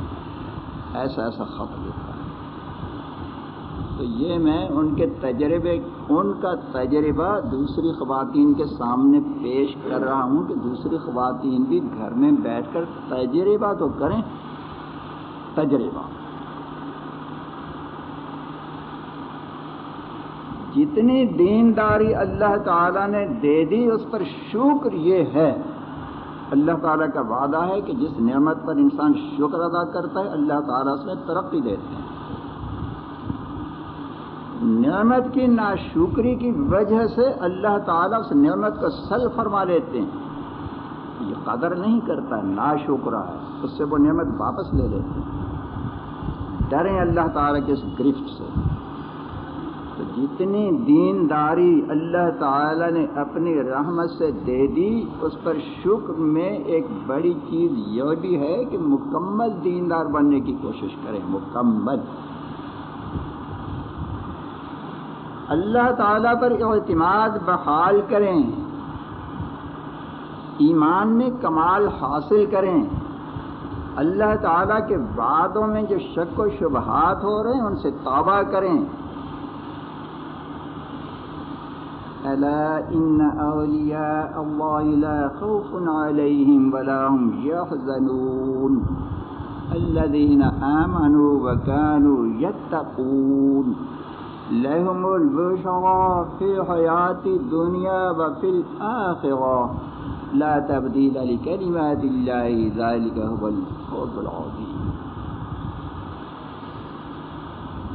ایسا ایسا خط لکھا۔ ہے تو یہ میں ان کے تجربے، ان کا تجربہ دوسری خواتین کے سامنے پیش کر رہا ہوں کہ دوسری خواتین بھی گھر میں بیٹھ کر تجربہ تو کریں۔ تجربہ۔ جتنی دینداری اللہ تعالیٰ نے دے دی، اس پر شکر یہ ہے۔ اللہ تعالیٰ کا وعدہ ہے کہ جس نعمت پر انسان شکر ادا کرتا ہے، اللہ تعالیٰ اس میں ترقی دیتے ہیں۔ نعمت کی ناشکری کی وجہ سے اللہ تعالیٰ اس نعمت کو سل فرما لیتے ہیں۔ یہ قدر نہیں کرتا نا شکرا ہے۔ اس سے وہ نعمت واپس لے لیتے ہیں۔ ڈریں اللہ تعالیٰ کے اس گرفٹ سے۔ جتنی دینداری اللہ تعالی نے اپنی رحمت سے دے دی، اس پر شکر میں ایک بڑی چیز یہ بھی ہے کہ مکمل دیندار بننے کی کوشش کریں، مکمل۔ اللہ تعالی پر اعتماد بحال کریں، ایمان میں کمال حاصل کریں۔ اللہ تعالیٰ کے وعدوں میں جو شک و شبہات ہو رہے ہیں، ان سے توبہ کریں۔ ألا إن أولياء الله لا خوف عليهم ولا هم يحزنون. الذين آمنوا وكانوا يتقون. لهم البشرى في حياة الدنيا وفي الآخرة. لا تبديل لكلمات الله، ذلك هو الفوز العظيم.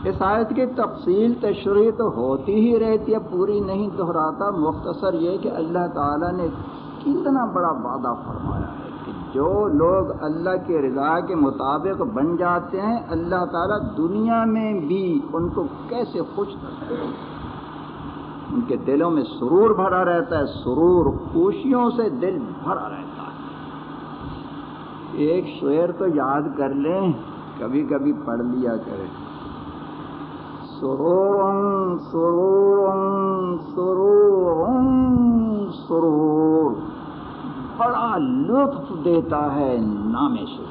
اس آیت کی تفصیل تشریح تو ہوتی ہی رہتی ہے، پوری نہیں۔ دہراتا مختصر یہ کہ اللہ تعالیٰ نے کتنا بڑا وعدہ فرمایا ہے کہ جو لوگ اللہ کے رضا کے مطابق بن جاتے ہیں، اللہ تعالیٰ دنیا میں بھی ان کو کیسے خوش کرتے ہیں؟ ان کے دلوں میں سرور بھرا رہتا ہے، سرور خوشیوں سے دل بھرا رہتا ہے۔ ایک شعر تو یاد کر لیں، کبھی کبھی پڑھ لیا کریں۔ سرور سرور سرور سرور۔ بڑا لطف دیتا ہے نام سے۔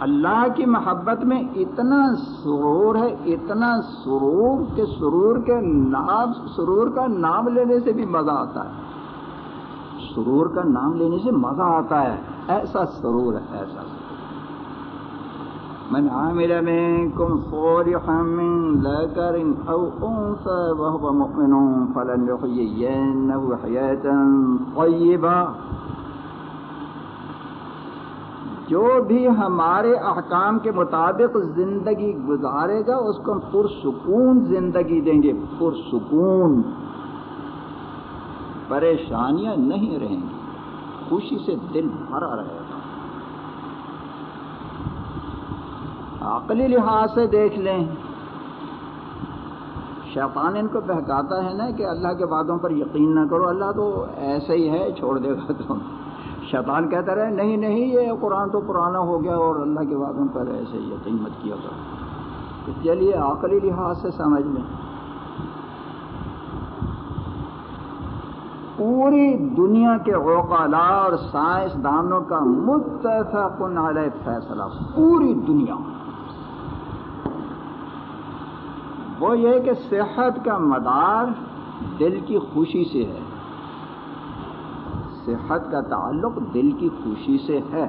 اللہ کی محبت میں اتنا سرور ہے، اتنا سرور کہ سرور کے نام، سرور کا نام لینے سے بھی مزہ آتا ہے۔ سرور کا نام لینے سے مزہ آتا ہے۔ ایسا سرور ہے، ایسا سرور۔ من عمل منكم صالحا من ذكر أو أنثى وهو مؤمن فلنحيينه حياة طيبة. جو بھی ہمارے احکام کے مطابق زندگی گزارے گا، اس کو ہم پرسکون زندگی دیں گے، پرسکون۔ پریشانیاں نہیں رہیں گی، خوشی سے دل بھرا رہے گا۔ عقلی لحاظ سے دیکھ لیں۔ شیطان ان کو بہکاتا ہے نا کہ اللہ کے وعدوں پر یقین نہ کرو، اللہ تو ایسے ہی ہے، چھوڑ دے گا تم شیطان کہتا رہے، نہیں نہیں، یہ قرآن تو پرانا ہو گیا اور اللہ کے وعدوں پر ایسے یقین مت کیا کرو۔ چلیے عقلی لحاظ سے سمجھ لیں۔ پوری دنیا کے اوقالا اور سائنس دانوں کا متفق علیہ فیصلہ، پوری دنیا۔ وہ یہ کہ صحت کا مدار دل کی خوشی سے ہے۔ صحت کا تعلق دل کی خوشی سے ہے۔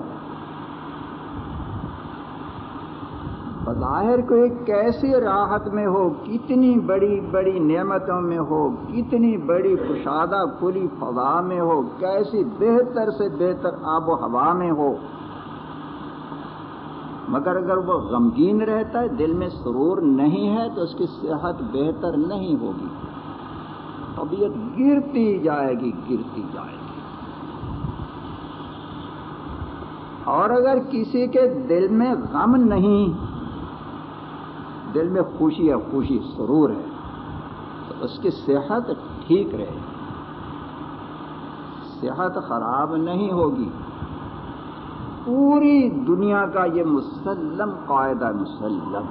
بظاہر کوئی کیسی راحت میں ہو، کتنی بڑی بڑی نعمتوں میں ہو، کتنی بڑی کشادہ کھلی فضا میں ہو، کیسی بہتر سے بہتر آب و ہوا میں ہو۔ مگر اگر وہ غمگین رہتا ہے، دل میں سرور نہیں ہے، تو اس کی صحت بہتر نہیں ہوگی۔ طبیعت گرتی جائے گی، گرتی جائے گی۔ اور اگر کسی کے دل میں غم نہیں، دل میں خوشی ہے، خوشی سرور ہے، تو اس کی صحت ٹھیک رہے گی۔ صحت خراب نہیں ہوگی۔ پوری دنیا کا یہ مسلم قاعدہ مسلم۔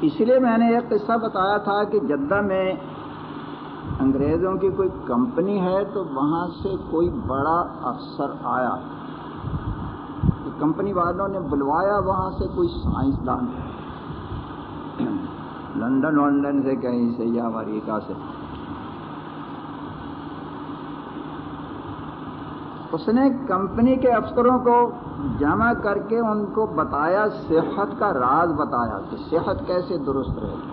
اس لیے میں نے ایک قصہ بتایا تھا کہ جدہ میں انگریزوں کی کوئی کمپنی ہے تو وہاں سے کوئی بڑا افسر آیا۔ کمپنی والوں نے بلوایا وہاں سے کوئی سائنسدان۔ لندن ونڈن سے کہیں سے یا امریکہ سے۔ اس نے کمپنی کے افسروں کو جمع کر کے ان کو بتایا، صحت کا راز بتایا کہ صحت کیسے درست رہے گی۔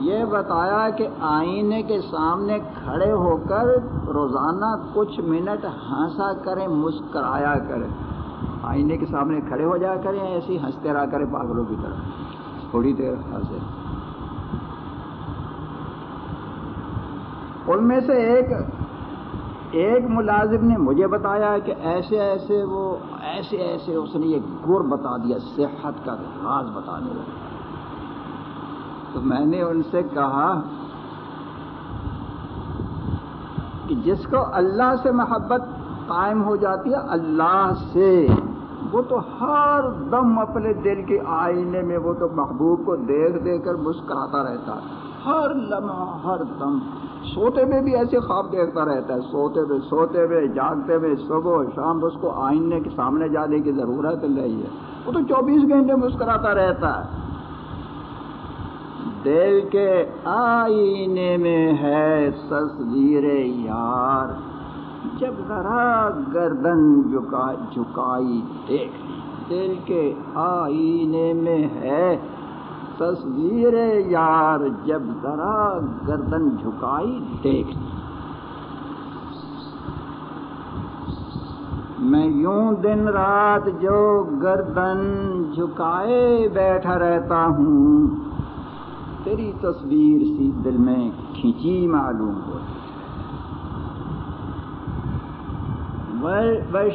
یہ بتایا کہ آئینے کے سامنے کھڑے ہو کر روزانہ کچھ منٹ ہنسا کریں، مسکرایا کریں۔ آئینے کے سامنے کھڑے ہو جایا کریں، ایسی ہنستے رہا کریں پاگلوں کی طرح تھوڑی دیر ہنسے۔ ان میں سے ایک ایک ملازم نے مجھے بتایا کہ ایسے ایسے وہ ایسے ایسے اس نے یہ گر بتا دیا، صحت کا راز بتا دیا تو میں نے ان سے کہا کہ جس کو اللہ سے محبت قائم ہو جاتی ہے، اللہ سے۔ وہ تو ہر دم اپنے دل کے آئینے میں وہ تو محبوب کو دیکھ دیکھ کر مسکراتا رہتا ہے۔ ہر لمحہ، ہر دم۔ سوتے میں بھی ایسے خواب دیکھتا رہتا ہے، سوتے ہوئے سوتے ہوئے جاگتے ہوئے صبح شام اس کو آئینے کے سامنے جانے کی ضرورت نہیں ہے۔ وہ تو چوبیس گھنٹے مسکراتا رہتا ہے۔ دل کے آئینے میں ہے تصویر یار۔ جب ذرا گردن جھکائی دیکھ، دل کے آئینے میں ہے تصویر یار، جب ذرا گردن جھکائی دیکھ۔ میں یوں دن رات جو گردن جھکائے بیٹھا رہتا ہوں، تیری تصویر سی دل میں کھینچی معلوم ہوتی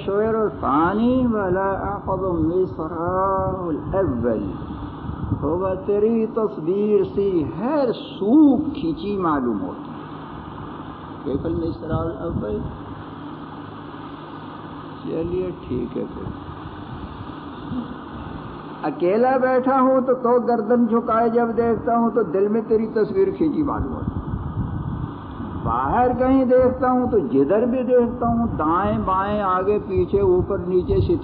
شعر الثانی ولا الاول ہوگا، تیری تصویر سی، ہر سوکھ کھینچی معلوم ہوتی۔ کیفل میں استرال الاول چلیے، ٹھیک ہے پھر۔ اکیلا بیٹھا ہوں تو تو گردن جھکائے جب دیکھتا ہوں تو دل میں تیری تصویر کھینچی معلوم ہوتی۔ باہر کہیں دیکھتا ہوں تو جدھر بھی دیکھتا ہوں، دائیں بائیں، آگے، پیچھے، اوپر، نیچے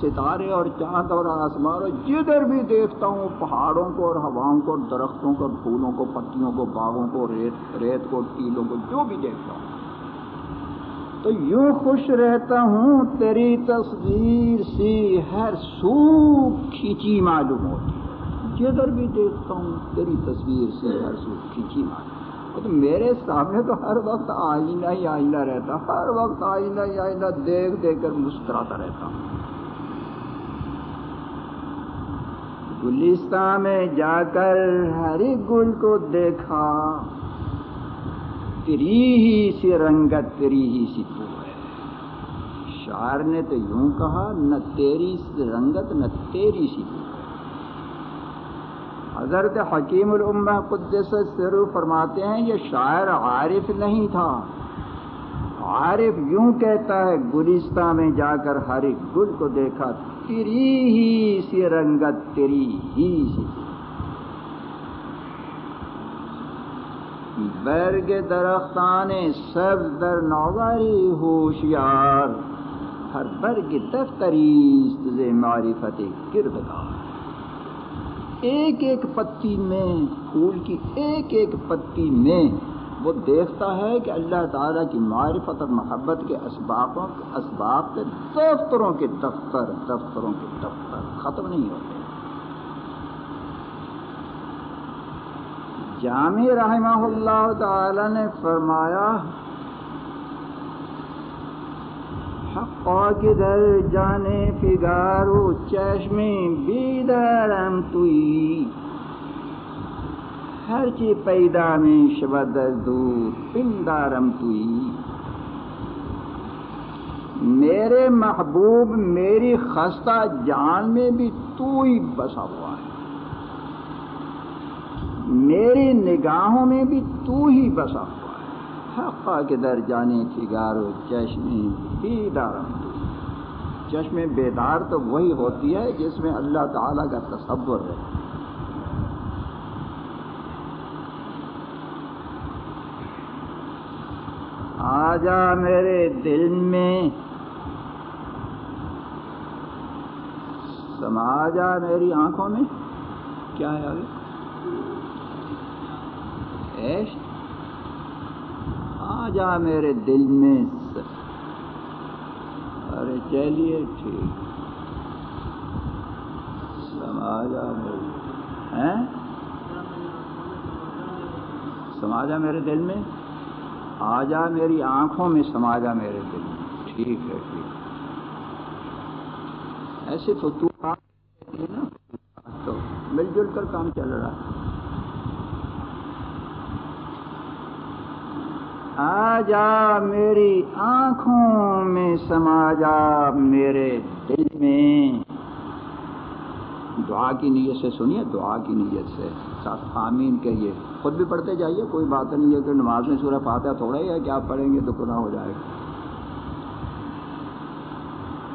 ستارے اور چاند اور آسمان اور جدھر بھی دیکھتا ہوں، پہاڑوں کو اور ہواؤں کو اور درختوں کو اور پھولوں کو، پتیوں کو، باغوں کو، ریت ریت کو، ٹیلوں کو، جو بھی دیکھتا ہوں۔ تو یوں خوش رہتا ہوں، تیری تصویر سی ہر سو کھینچی معلوم ہوتی جدھر بھی دیکھتا ہوں، تیری تصویر سے ہر سو کھینچی معلوم تو میرے سامنے تو ہر وقت آئینہ ہی آئینہ رہتا، ہر وقت آئینہ ہی آئینہ دیکھ دیکھ کر مسکراتا رہتا۔ گلستان میں جا کر ہر گل کو دیکھا، تری ہی سی رنگت تری ہی سی تو ہے شاعر نے تو یوں کہا، نہ تیری رنگت، نہ تیری سی تو حضرت حکیم الامہ قدس سر فرماتے ہیں، یہ شاعر عارف نہیں تھا۔ عارف یوں کہتا ہے گلستہ میں جا کر ہر ایک گل کو دیکھا تیری ہی سی رنگت تیری ہی سی۔ برگ درختان سب در نواری ہوشیار، ہر برگ تفتری معرفت کردگار ایک ایک پتی میں، پھول کی ایک ایک پتی میں وہ دیکھتا ہے کہ اللہ تعالیٰ کی معرفت اور محبت کے اسبابوں اسباب کے دفتروں کے دفتر، دفتروں کے دفتر ختم نہیں ہوتے۔ جامع رحمہ اللہ تعالی نے فرمایا حقا در جانے فگارو چشمی بیدارم توی ہر چی پیدا میں شبد دور پندارم توی میرے محبوب، میری خستہ جان میں بھی تو ہی بسا ہوا ہے۔ میری نگاہوں میں بھی تو ہی بسا۔ ہوا ہے حقا کے در جانے فگارو چشمی بیدار چشم بیدار تو وہی ہوتی ہے جس میں اللہ تعالی کا تصور ہے۔ آ جا میرے دل میں، سما جا میری آنکھوں میں۔ کیا ہے آگے؟ ایش آ جا میرے دل میں ارے چلیے ٹھیک۔ سماجا میرے۔ سماجا میرے دل میں۔ آ جا میری آنکھوں میں سماجا میرے دل میں۔ ٹھیک ہے، ٹھیک۔ ایسے تو تو نا۔ تو مل جل کر کام چل رہا ہے۔ آ جا میری آنکھوں میں سما جا میرے دل میں۔ دعا کی نیت سے سنیے، دعا کی نیت سے۔ ساتھ آمین کہیے۔ خود بھی پڑھتے جائیے، کوئی بات نہیں ہے کہ نماز میں سورہ فاتحہ تھوڑا ہی ہے کہ آپ پڑھیں گے تو گناہ ہو جائے گا۔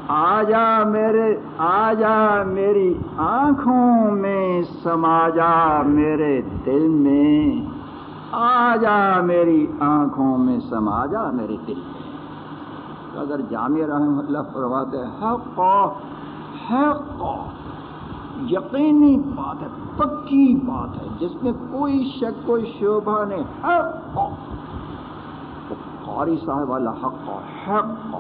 آ جا میرے آ جا میری آنکھوں میں سما جا میرے دل میں۔ آ جا میری آنکھوں میں سما جا میرے دل میں اگر جامع رحم اللہ فرماتے حق حق، یقینی بات ہے، پکی بات ہے، جس میں کوئی شک، کوئی شوبہ نہیں، حق۔ تو قاری صاحب والا حق حق۔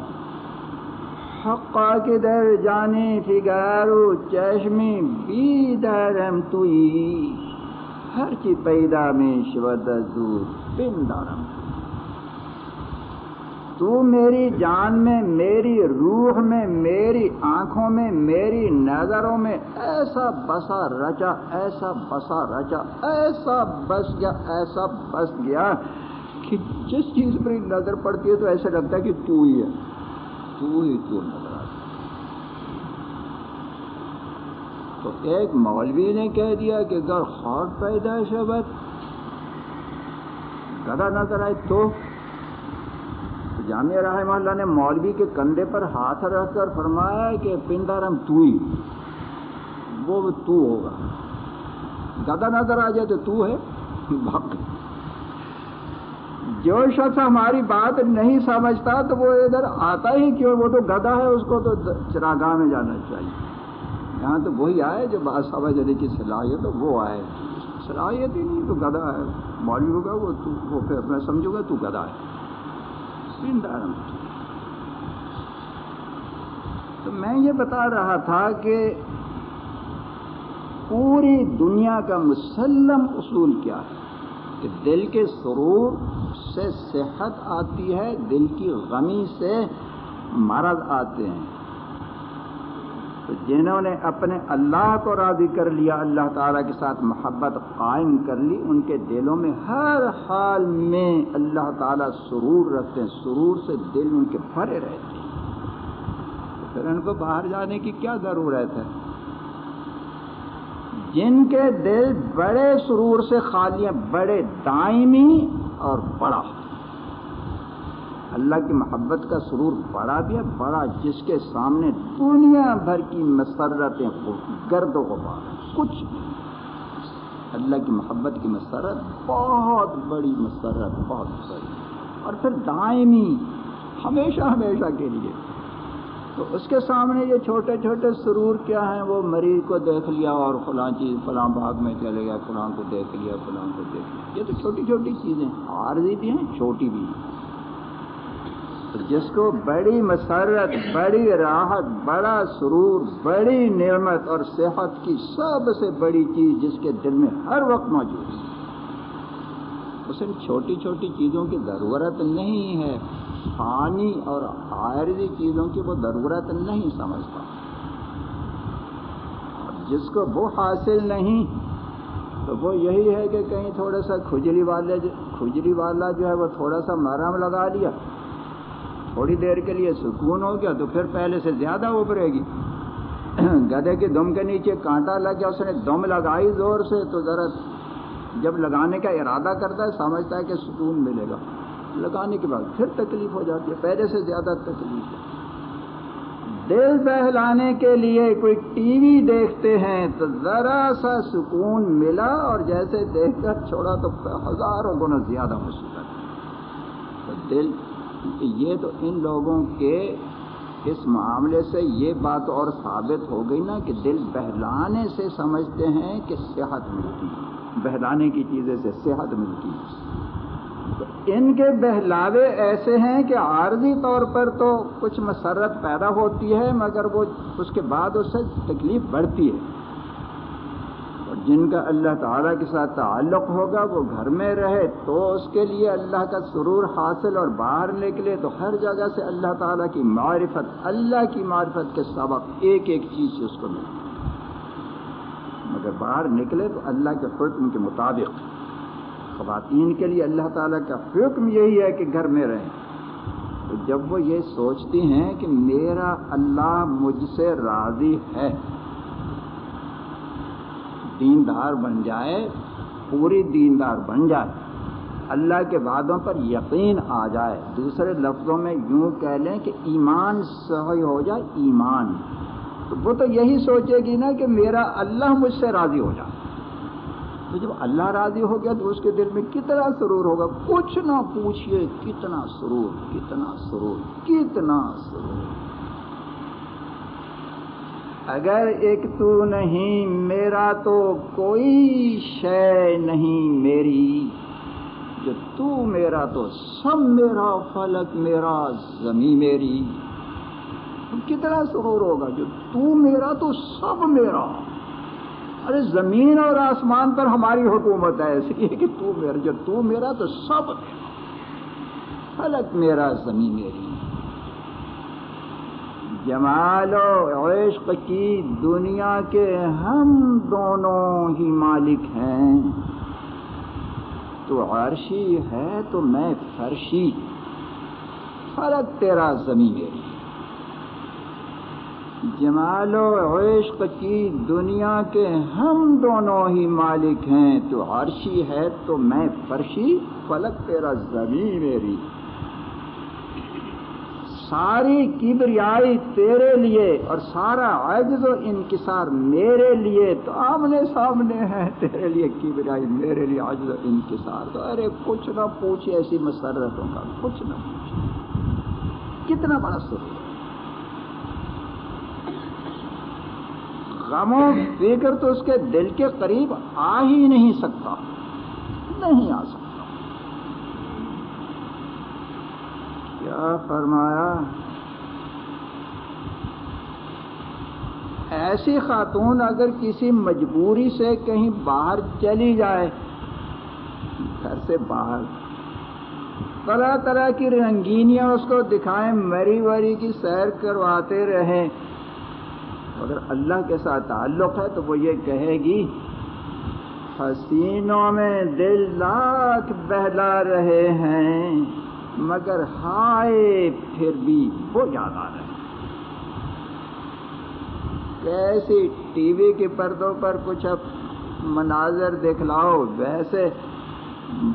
حق کے در جانے فگارو چشمی بی درم توئی ہر چی پیدا میں شبد دور پندارم تو میری جان میں، میری روح میں، میری آنکھوں میں، میری نظروں میں ایسا بسا رچا، ایسا بسا رچا، ایسا بس گیا، ایسا بس گیا کہ جس چیز پر نظر پڑتی ہے تو ایسا لگتا ہے کہ تو ہی ہے۔ تو ہی تو نظر۔ تو ایک مولوی نے کہہ دیا کہ اگر خاک پیدا ہے شبت گدا نظر آئے تو؟ جامعہ رحمہ اللہ نے مولوی کے کندھے پر ہاتھ رکھ کر فرمایا کہ پندارم تو ہی، وہ تو ہوگا۔ گدا نظر آ جائے تو تو ہے؟ جو شخص ہماری بات نہیں سمجھتا تو وہ ادھر آتا ہی کیوں؟ وہ تو گدا ہے، اس کو تو چراگاہ میں جانا چاہیے۔ یہاں تو وہی آئے جو بات سمجھنے کی صلاحیت ہے، وہ آئے۔ صلاحیت ہی نہیں، تو گدا ہے۔ مولوی ہوگا، وہ تو وہ پھر میں سمجھوں گا تو گدا ہے۔ تو میں یہ بتا رہا تھا کہ پوری دنیا کا مسلم اصول کیا ہے؟ کہ دل کے سرور سے صحت آتی ہے، دل کی غمی سے مرض آتے ہیں۔ تو جنہوں نے اپنے اللہ کو راضی کر لیا، اللہ تعالیٰ کے ساتھ محبت قائم کر لی، ان کے دلوں میں ہر حال میں اللہ تعالیٰ سرور رکھتے ہیں، سرور سے دل ان کے بھرے رہتے ہیں۔ پھر ان کو باہر جانے کی کیا ضرورت ہے؟ جن کے دل بڑے سرور سے خالی ہیں، بڑے دائمی اور بڑا۔ اللہ کی محبت کا سرور بڑا بھی ہے بڑا جس کے سامنے دنیا بھر کی مسرتیں گرد و غبار، کچھ اللہ کی محبت کی مسرت بہت بڑی مسرت، بہت بڑی۔ اور پھر دائمی، ہمیشہ ہمیشہ کے لیے۔ تو اس کے سامنے یہ چھوٹے چھوٹے سرور کیا ہیں، وہ مریض کو دیکھ لیا اور فلاں چیز، فلاں باغ میں چلے گیا، فلاں کو دیکھ لیا، فلاں کو دیکھ لیا۔ یہ تو چھوٹی چھوٹی چیزیں، عارضی بھی ہیں، چھوٹی بھی ہیں۔ جس کو بڑی مسرت، بڑی راحت، بڑا سرور، بڑی نعمت اور صحت کی سب سے بڑی چیز جس کے دل میں ہر وقت موجود ہے، اسے چھوٹی چھوٹی چیزوں کی ضرورت نہیں ہے۔ فانی اور عارضی چیزوں کی وہ ضرورت نہیں سمجھتا۔ جس کو وہ حاصل نہیں، تو وہ یہی ہے کہ کہیں تھوڑا سا کھجری والے کھجری والا جو ہے وہ تھوڑا سا مرم لگا لیا۔ تھوڑی دیر کے لیے سکون ہو گیا تو پھر پہلے سے زیادہ ابھرے گی۔ گدے کے دم کے نیچے کانٹا لگ گیا، اس نے دم لگائی زور سے تو ذرا جب لگانے کا ارادہ کرتا ہے، سمجھتا ہے کہ سکون ملے گا۔ لگانے کے بعد پھر تکلیف ہو جاتی ہے، پہلے سے زیادہ تکلیف ہے۔ دل بہلانے کے لیے کوئی ٹی وی دیکھتے ہیں تو ذرا سا سکون ملا، اور جیسے دیکھ کر چھوڑا تو ہزاروں گنا زیادہ مصیبت۔ تو دل یہ تو ان لوگوں کے اس معاملے سے یہ بات اور ثابت ہو گئی نا کہ دل بہلانے سے سمجھتے ہیں کہ صحت ملتی بہلانے کی چیزیں سے صحت ملتی تو ان کے بہلاوے ایسے ہیں کہ عارضی طور پر تو کچھ مسرت پیدا ہوتی ہے، مگر وہ اس کے بعد اس سے تکلیف بڑھتی ہے۔ جن کا اللہ تعالیٰ کے ساتھ تعلق ہوگا وہ گھر میں رہے تو اس کے لیے اللہ کا سرور حاصل اور باہر نکلے تو ہر جگہ سے اللہ تعالیٰ کی معرفت، اللہ کی معرفت کے سبق ایک ایک چیز سے اس کو ملتی مگر باہر نکلے تو اللہ کے حکم کے مطابق۔ خواتین کے لیے اللہ تعالیٰ کا حکم یہی ہے کہ گھر میں رہیں۔ تو جب وہ یہ سوچتی ہیں کہ میرا اللہ مجھ سے راضی ہے دیندار بن جائے، پوری دیندار بن جائے۔ اللہ کے وعدوں پر یقین آ جائے۔ دوسرے لفظوں میں یوں کہہ لیں کہ ایمان صحیح ہو جائے، ایمان۔ تو وہ تو یہی سوچے گی نا کہ میرا اللہ مجھ سے راضی ہو جائے۔ تو جب اللہ راضی ہو گیا تو اس کے دل میں کتنا سرور ہوگا؟ کچھ نہ پوچھئے، کتنا سرور کتنا سرور کتنا سرور۔ اگر ایک تو نہیں، میرا تو کوئی شے نہیں میری۔ جو تو میرا، تو سب میرا، فلک میرا، زمین میری۔ کتنا سرور ہوگا؟ جو تو میرا، تو سب میرا۔ ارے زمین اور آسمان پر ہماری حکومت ہے، اس لیے کہ تو میرا، جو تو میرا، تو سب میرا۔ فلک میرا، زمین میری۔ جمال و عشق کی دنیا کے ہم دونوں ہی مالک ہیں۔ تو عرشی ہے تو میں فرشی۔ فرق تیرا زمین میری جمال و عشق کی دنیا کے ہم دونوں ہی مالک ہیں۔ تو عرشی ہے تو میں فرشی۔ فلک تیرا زمین میری ساری کبریائی تیرے لیے اور سارا عجز و انکسار میرے لیے، تو آمنے سامنے ہے تیرے لیے کبریائی، میرے لیے عجز و انکسار۔ تو ارے، کچھ نہ پوچھے ایسی مسرتوں کا، کچھ نہ پوچھے۔ کتنا بڑا سر۔ غم و فکر تو اس کے دل کے قریب آ ہی نہیں سکتا۔ نہیں آ سکتا۔ کیا فرمایا، ایسی خاتون اگر کسی مجبوری سے کہیں باہر چلی جائے، گھر سے باہر، طرح طرح کی رنگینیاں اس کو دکھائیں، مری وری کی سیر کرواتے رہیں۔ اگر اللہ کے ساتھ تعلق ہے تو وہ یہ کہے گی، حسینوں میں دل لاکھ بہلا رہے ہیں۔ مگر ہائے پھر بھی وہ یاد آ رہے ہیں کیسی ٹی وی کے پردوں پر کچھ اب مناظر دکھلاؤ، ویسے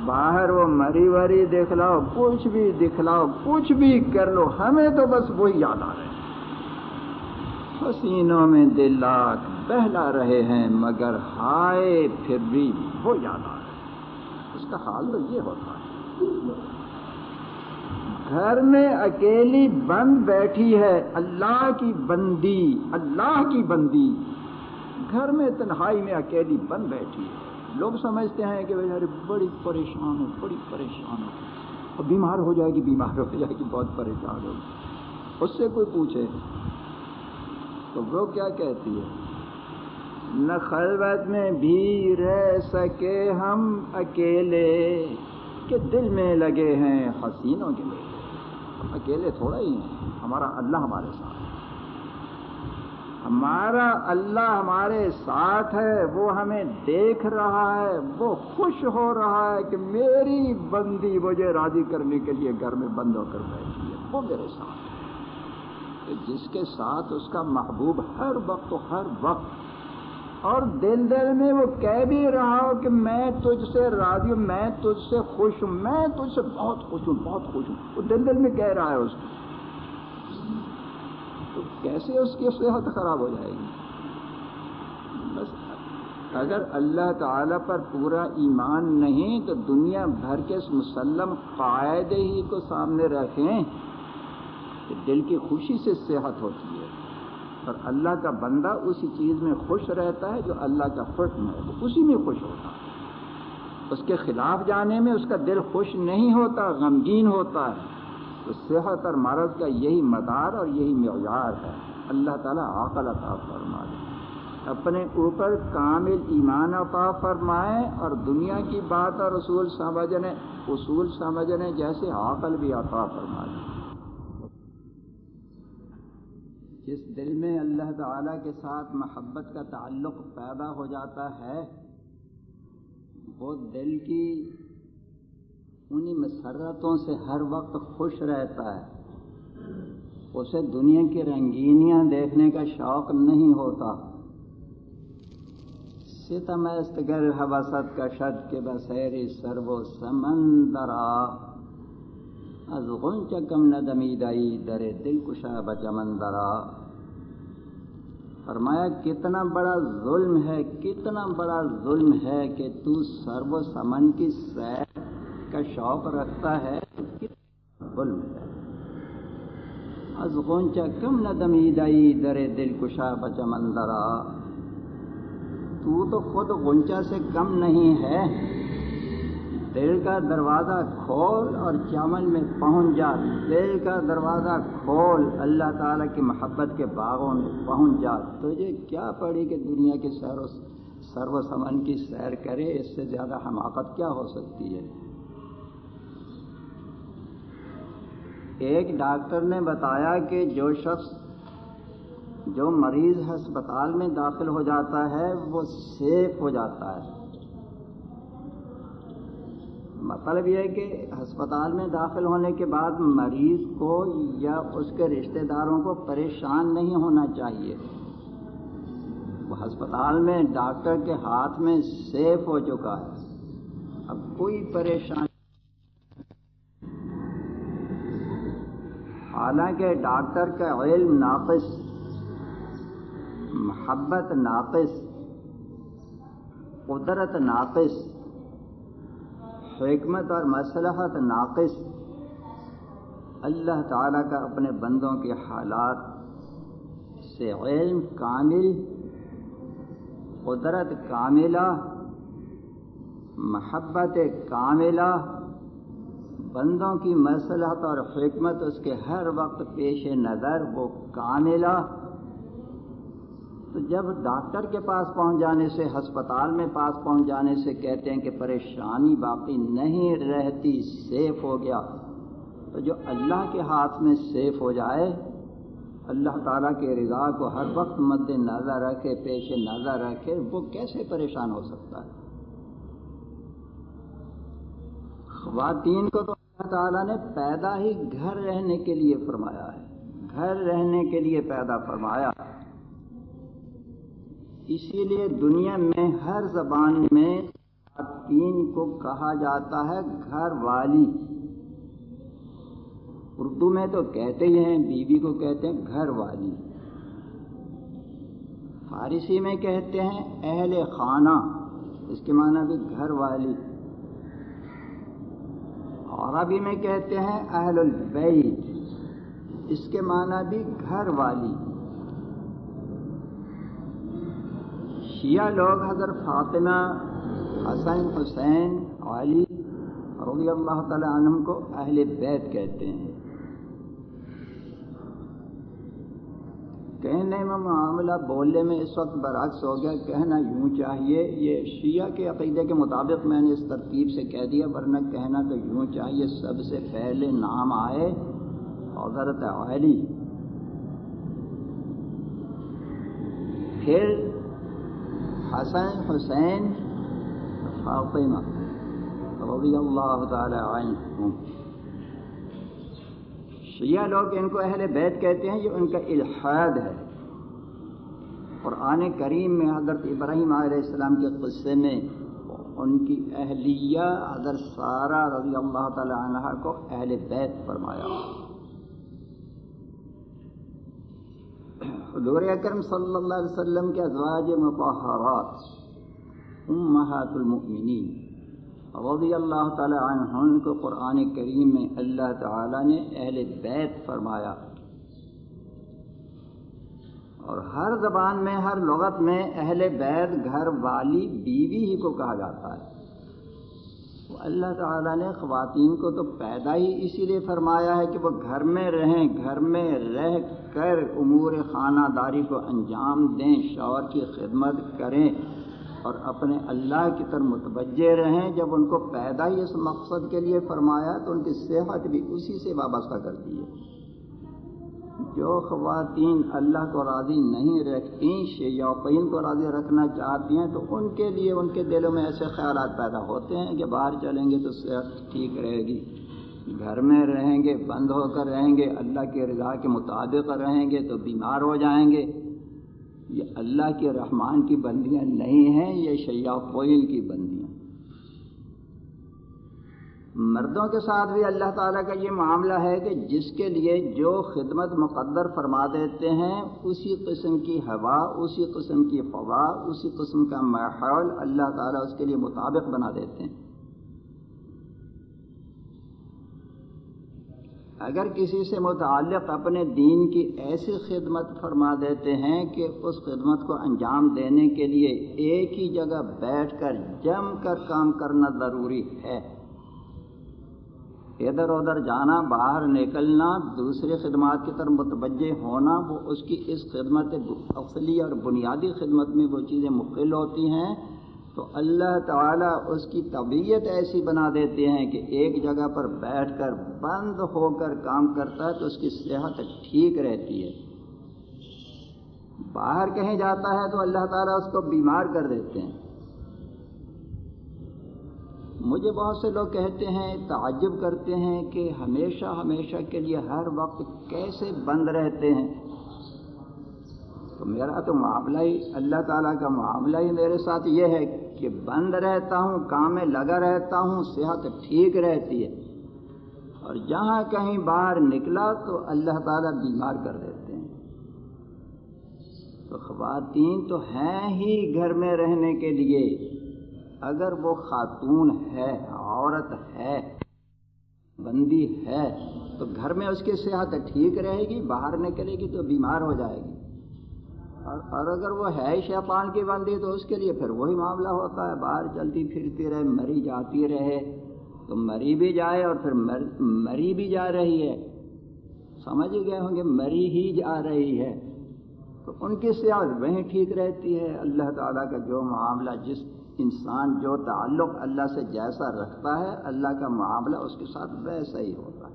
باہر وہ مری وری دکھلاؤ، کچھ بھی دکھلاؤ، کچھ بھی کر لو، ہمیں تو بس وہی یاد آ رہے حسینوں میں دل لاکھ بہلا رہے ہیں، مگر ہائے پھر بھی وہ یاد آ رہے اس کا حال تو یہ ہوتا ہے۔ گھر میں اکیلی بند بیٹھی ہے، اللہ کی بندی، اللہ کی بندی۔ گھر میں تنہائی میں اکیلی بند بیٹھی ہے۔ لوگ سمجھتے ہیں کہ بیچارے بڑی پریشان ہو بڑی پریشان ہو اور بیمار ہو جائے گی، بیمار ہو جائے گی، بہت پریشان ہوگی۔ اس سے کوئی پوچھے، تو وہ کیا کہتی ہے؟ نہ خلوت میں بھی رہ سکے ہم اکیلے، کہ دل میں لگے ہیں حسینوں کے لیے۔ اکیلے تھوڑا ہی ہیں ہمارا اللہ ہمارے ساتھ ہمارا اللہ ہمارے ساتھ ہے، وہ ہمیں دیکھ رہا ہے، وہ خوش ہو رہا ہے کہ میری بندی مجھے راضی کرنے کے لیے گھر میں بند ہو کر بیٹھی ہے۔ وہ میرے ساتھ ہے۔ جس کے ساتھ اس کا محبوب ہر وقت ہر وقت اور دل دل میں وہ کہہ بھی رہا ہو کہ میں تجھ سے راضی ہوں، میں تجھ سے خوش ہوں، میں تجھ سے بہت خوش ہوں، بہت خوش ہوں۔ وہ دل دل میں کہہ رہا ہے اس کو۔ تو کیسے اس کی صحت خراب ہو جائے گی؟ بس اگر اللہ تعالی پر پورا ایمان نہیں، تو دنیا بھر کے اس مسلم قاعدے ہی کو سامنے رکھیں کہ دل کی خوشی سے صحت ہوتی ہے۔ اور اللہ کا بندہ اسی چیز میں خوش رہتا ہے جو اللہ کا حکم ہے، وہ اسی میں خوش ہوتا ہے۔ اس کے خلاف جانے میں اس کا دل خوش نہیں ہوتا، غمگین ہوتا ہے۔ تو صحت اور مرض کا یہی مدار اور یہی معیار ہے۔ اللہ تعالیٰ عقل عطا فرمائے۔ اپنے اوپر کامل ایمان عطا فرمائے اور دنیا کی بات اور اصول سمجھنے اصول سمجھنے جیسے عقل بھی عطا فرما جس دل میں اللہ تعالیٰ کے ساتھ محبت کا تعلق پیدا ہو جاتا ہے، وہ دل کی انہی مسرتوں سے ہر وقت خوش رہتا ہے۔ اسے دنیا کی رنگینیاں دیکھنے کا شوق نہیں ہوتا۔ ستم استگر حوست کا شد کے بسیری سرو و سمندرا۔ از غنچ کم ندمی دائی، در دل کشا بچمندرا فرمایا، کتنا بڑا ظلم ہے، کتنا بڑا ظلم ہے کہ تو سرو سمن کی سیر کا شوق رکھتا ہے۔ ظلم ہے۔ از غنچا کم ندمی دائی، در دل کشا بچمندرا تو تو خود غنچا سے کم نہیں ہے۔ دل کا دروازہ کھول اور چمن میں پہنچ جا۔ دل کا دروازہ کھول، اللہ تعالیٰ کی محبت کے باغوں میں پہنچ جا۔ تجھے کیا پڑی کہ دنیا کے سیر و سرو سمن کی سیر کرے، اس سے زیادہ حماقت کیا ہو سکتی ہے؟ ایک ڈاکٹر نے بتایا کہ جو شخص جو مریض ہسپتال میں داخل ہو جاتا ہے، وہ سیف ہو جاتا ہے۔ مطلب یہ ہے کہ ہسپتال میں داخل ہونے کے بعد مریض کو یا اس کے رشتہ داروں کو پریشان نہیں ہونا چاہیے۔ وہ ہسپتال میں ڈاکٹر کے ہاتھ میں سیف ہو چکا ہے۔ اب کوئی پریشانی۔ حالانکہ ڈاکٹر کا علم ناقص، محبت ناقص، قدرت ناقص۔ حکمت اور مصلحت ناقص۔ اللہ تعالیٰ کا اپنے بندوں کے حالات سے علم کامل، قدرت کاملہ، محبت کاملہ۔ بندوں کی مصلحت اور حکمت اس کے ہر وقت پیش نظر وہ کاملہ۔ تو جب ڈاکٹر کے پاس پہنچ جانے سے، ہسپتال میں پاس پہنچ جانے سے کہتے ہیں کہ پریشانی باقی نہیں رہتی سیف ہو گیا۔ تو جو اللہ کے ہاتھ میں سیف ہو جائے، اللہ تعالیٰ کے رضا کو ہر وقت مد نظر رکھے، پیش نظر رکھے، وہ کیسے پریشان ہو سکتا ہے؟ خواتین کو تو اللہ تعالیٰ نے پیدا ہی گھر رہنے کے لیے فرمایا ہے۔ گھر رہنے کے لیے پیدا فرمایا۔ اسی لیے دنیا میں ہر زبان میں خواتین کو کہا جاتا ہے گھر والی۔ اردو میں تو کہتے ہی ہیں، بیوی کو کہتے ہیں گھر والی۔ فارسی میں کہتے ہیں اہل خانہ، اس کے معنی بھی گھر والی۔ عربی میں کہتے ہیں اہل البیت، اس کے معنی بھی گھر والی۔ شیعہ لوگ حضرت فاطمہ، حسن، حسین، علی رضی اللہ تعالی عنہ کو اہل بیت کہتے ہیں۔ کہنے میں معاملہ بولنے میں اس وقت برعکس ہو گیا، کہنا یوں چاہیے، یہ شیعہ کے عقیدے کے مطابق میں نے اس ترتیب سے کہہ دیا، ورنہ کہنا تو یوں چاہیے سب سے پہلے نام آئے حضرت علی۔ پھر حسن حسین فاطمہ رضی اللہ تعالی عنہ شیعہ لوگ ان کو اہل بیت کہتے ہیں، یہ ان کا الحاد ہے۔ قرآن کریم میں حضرت ابراہیم علیہ السلام کے قصے میں ان کی اہلیہ حضرت سارہ رضی اللہ تعالی عنہ کو اہل بیت فرمایا۔ حضور اکرم صلی اللہ علیہ وسلم کے ازواج مطہرات، امہات المؤمنین، رضی اللہ تعالی عنہ کو قرآن کریم میں اللہ تعالی نے اہل بیت فرمایا۔ اور ہر زبان میں، ہر لغت میں اہل بیت گھر والی بیوی ہی کو کہا جاتا ہے۔ اللہ تعالیٰ نے خواتین کو تو پیدا ہی اسی لیے فرمایا ہے کہ وہ گھر میں رہیں، گھر میں رہ کر امور خانہ داری کو انجام دیں، شوہر کی خدمت کریں اور اپنے اللہ کی طرف متوجہ رہیں۔ جب ان کو پیدا ہی اس مقصد کے لیے فرمایا تو ان کی صحت بھی اسی سے وابستہ کرتی ہے۔ جو خواتین اللہ کو راضی نہیں رکھتی شیوقین کو راضی رکھنا چاہتی ہیں، تو ان کے لیے، ان کے دلوں میں ایسے خیالات پیدا ہوتے ہیں کہ باہر چلیں گے تو صحت ٹھیک رہے گی۔ گھر میں رہیں گے، بند ہو کر رہیں گے، اللہ کے رضا کے مطابق رہیں گے تو بیمار ہو جائیں گے۔ یہ اللہ کے رحمان کی بندیاں نہیں ہیں، یہ شیاقین کی بندیاں مردوں کے ساتھ بھی اللہ تعالیٰ کا یہ معاملہ ہے کہ جس کے لیے جو خدمت مقدر فرما دیتے ہیں، اسی قسم کی ہوا، اسی قسم کی فوا، اسی قسم کا ماحول اللہ تعالیٰ اس کے لیے مطابق بنا دیتے ہیں۔ اگر کسی سے متعلق اپنے دین کی ایسی خدمت فرما دیتے ہیں کہ اس خدمت کو انجام دینے کے لیے ایک ہی جگہ بیٹھ کر جم کر کام کرنا ضروری ہے۔ ادھر ادھر جانا، باہر نکلنا، دوسری خدمات کی طرف متوجہ ہونا، وہ اس کی اس خدمت اصلی اور بنیادی خدمت میں وہ چیزیں مخل ہوتی ہیں۔ تو اللہ تعالیٰ اس کی طبیعت ایسی بنا دیتے ہیں کہ ایک جگہ پر بیٹھ کر بند ہو کر کام کرتا ہے تو اس کی صحت ٹھیک رہتی ہے۔ باہر کہیں جاتا ہے تو اللہ تعالیٰ اس کو بیمار کر دیتے ہیں۔ مجھے بہت سے لوگ کہتے ہیں، تعجب کرتے ہیں کہ ہمیشہ ہمیشہ کے لیے ہر وقت کیسے بند رہتے ہیں۔ تو میرا تو معاملہ ہی، اللہ تعالیٰ کا معاملہ ہی میرے ساتھ یہ ہے کہ بند رہتا ہوں، کام میں لگا رہتا ہوں، صحت ٹھیک رہتی ہے۔ اور جہاں کہیں باہر نکلا تو اللہ تعالیٰ بیمار کر دیتے ہیں۔ تو خواتین تو ہیں ہی گھر میں رہنے کے لیے۔ اگر وہ خاتون ہے، عورت ہے، بندی ہے، تو گھر میں اس کی صحت ٹھیک رہے گی، باہر نکلے گی تو بیمار ہو جائے گی۔ اور اور اگر وہ ہے شیطان کی بندی تو اس کے لیے پھر وہی معاملہ ہوتا ہے۔ باہر چلتی پھرتی رہے، مری جاتی رہے، تو مری بھی جائے اور پھر مر مری بھی جا رہی ہے۔ سمجھ گئے ہوں گے، مری ہی جا رہی ہے۔ تو ان کی صحت وہیں ٹھیک رہتی ہے۔ اللہ تعالیٰ کا جو معاملہ جس انسان جو تعلق اللہ سے جیسا رکھتا ہے، اللہ کا معاملہ اس کے ساتھ ویسا ہی ہوتا ہے۔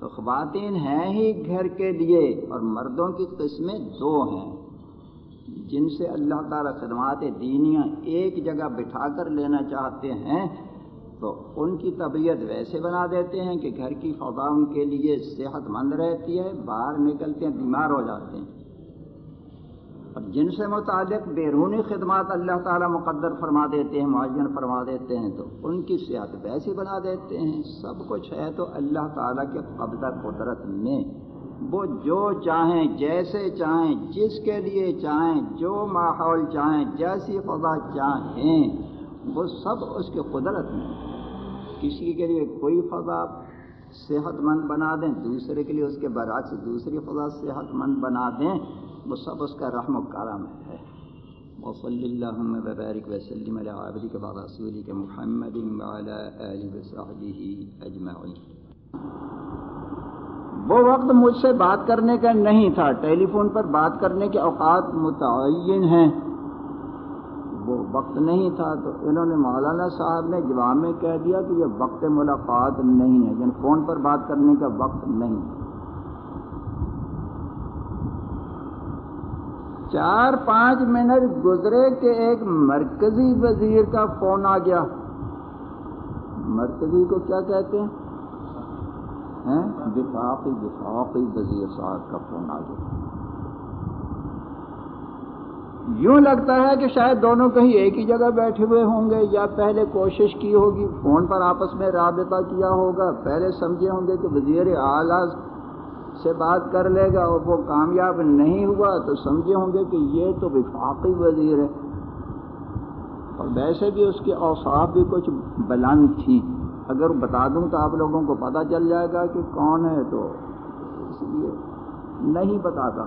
تو خواتین ہیں ہی گھر کے لیے اور مردوں کی قسمیں دو ہیں۔ جن سے اللہ تعالیٰ خدمات دینیاں ایک جگہ بٹھا کر لینا چاہتے ہیں، تو ان کی طبیعت ویسے بنا دیتے ہیں کہ گھر کی فضا ان کے لیے صحت مند رہتی ہے، باہر نکلتے ہیں، بیمار ہو جاتے ہیں۔ اور جن سے متعلق بیرونی خدمات اللہ تعالیٰ مقدر فرما دیتے ہیں، معین فرما دیتے ہیں، تو ان کی صحت ویسی بنا دیتے ہیں۔ سب کچھ ہے تو اللہ تعالیٰ کے قبضہ قدرت میں۔ وہ جو چاہیں، جیسے چاہیں، جس کے لیے چاہیں، جو ماحول چاہیں، جیسی فضا چاہیں، وہ سب اس کی قدرت میں۔ کسی کے لیے کوئی فضا صحت مند بنا دیں، دوسرے کے لیے اس کے برعکس دوسری فضا صحت مند بنا دیں۔ وہ سب اس کا رحم و کرم ہے۔ وصلی اللہ وبارک وسلم علی عبدی کے بعد کے محمد وعلی آلہ وصحبہ اجمعین۔ وہ وقت مجھ سے بات کرنے کا نہیں تھا۔ ٹیلی فون پر بات کرنے کے اوقات متعین ہیں۔ وہ وقت نہیں تھا تو انہوں نے مولانا صاحب نے جواب میں کہہ دیا کہ یہ وقت ملاقات نہیں ہے یعنی فون پر بات کرنے کا وقت نہیں۔ چار پانچ منٹ گزرے کہ ایک مرکزی وزیر کا فون آ گیا۔ مرکزی کو کیا کہتے ہیں؟ وفاقی وفاقی وزیر صاحب کا فون آ گیا۔ یوں لگتا ہے کہ شاید دونوں کہیں ایک ہی جگہ بیٹھے ہوئے ہوں گے یا پہلے کوشش کی ہوگی، فون پر آپس میں رابطہ کیا ہوگا۔ پہلے سمجھے ہوں گے کہ وزیر اعلیٰ سے بات کر لے گا اور وہ کامیاب نہیں ہوا تو سمجھے ہوں گے کہ یہ تو وفاقی وزیر ہے۔ اور ویسے بھی اس کے اوصاف بھی کچھ بلند تھی اگر بتا دوں تو آپ لوگوں کو پتہ چل جائے گا کہ کون ہے تو اس لیے نہیں بتاتا۔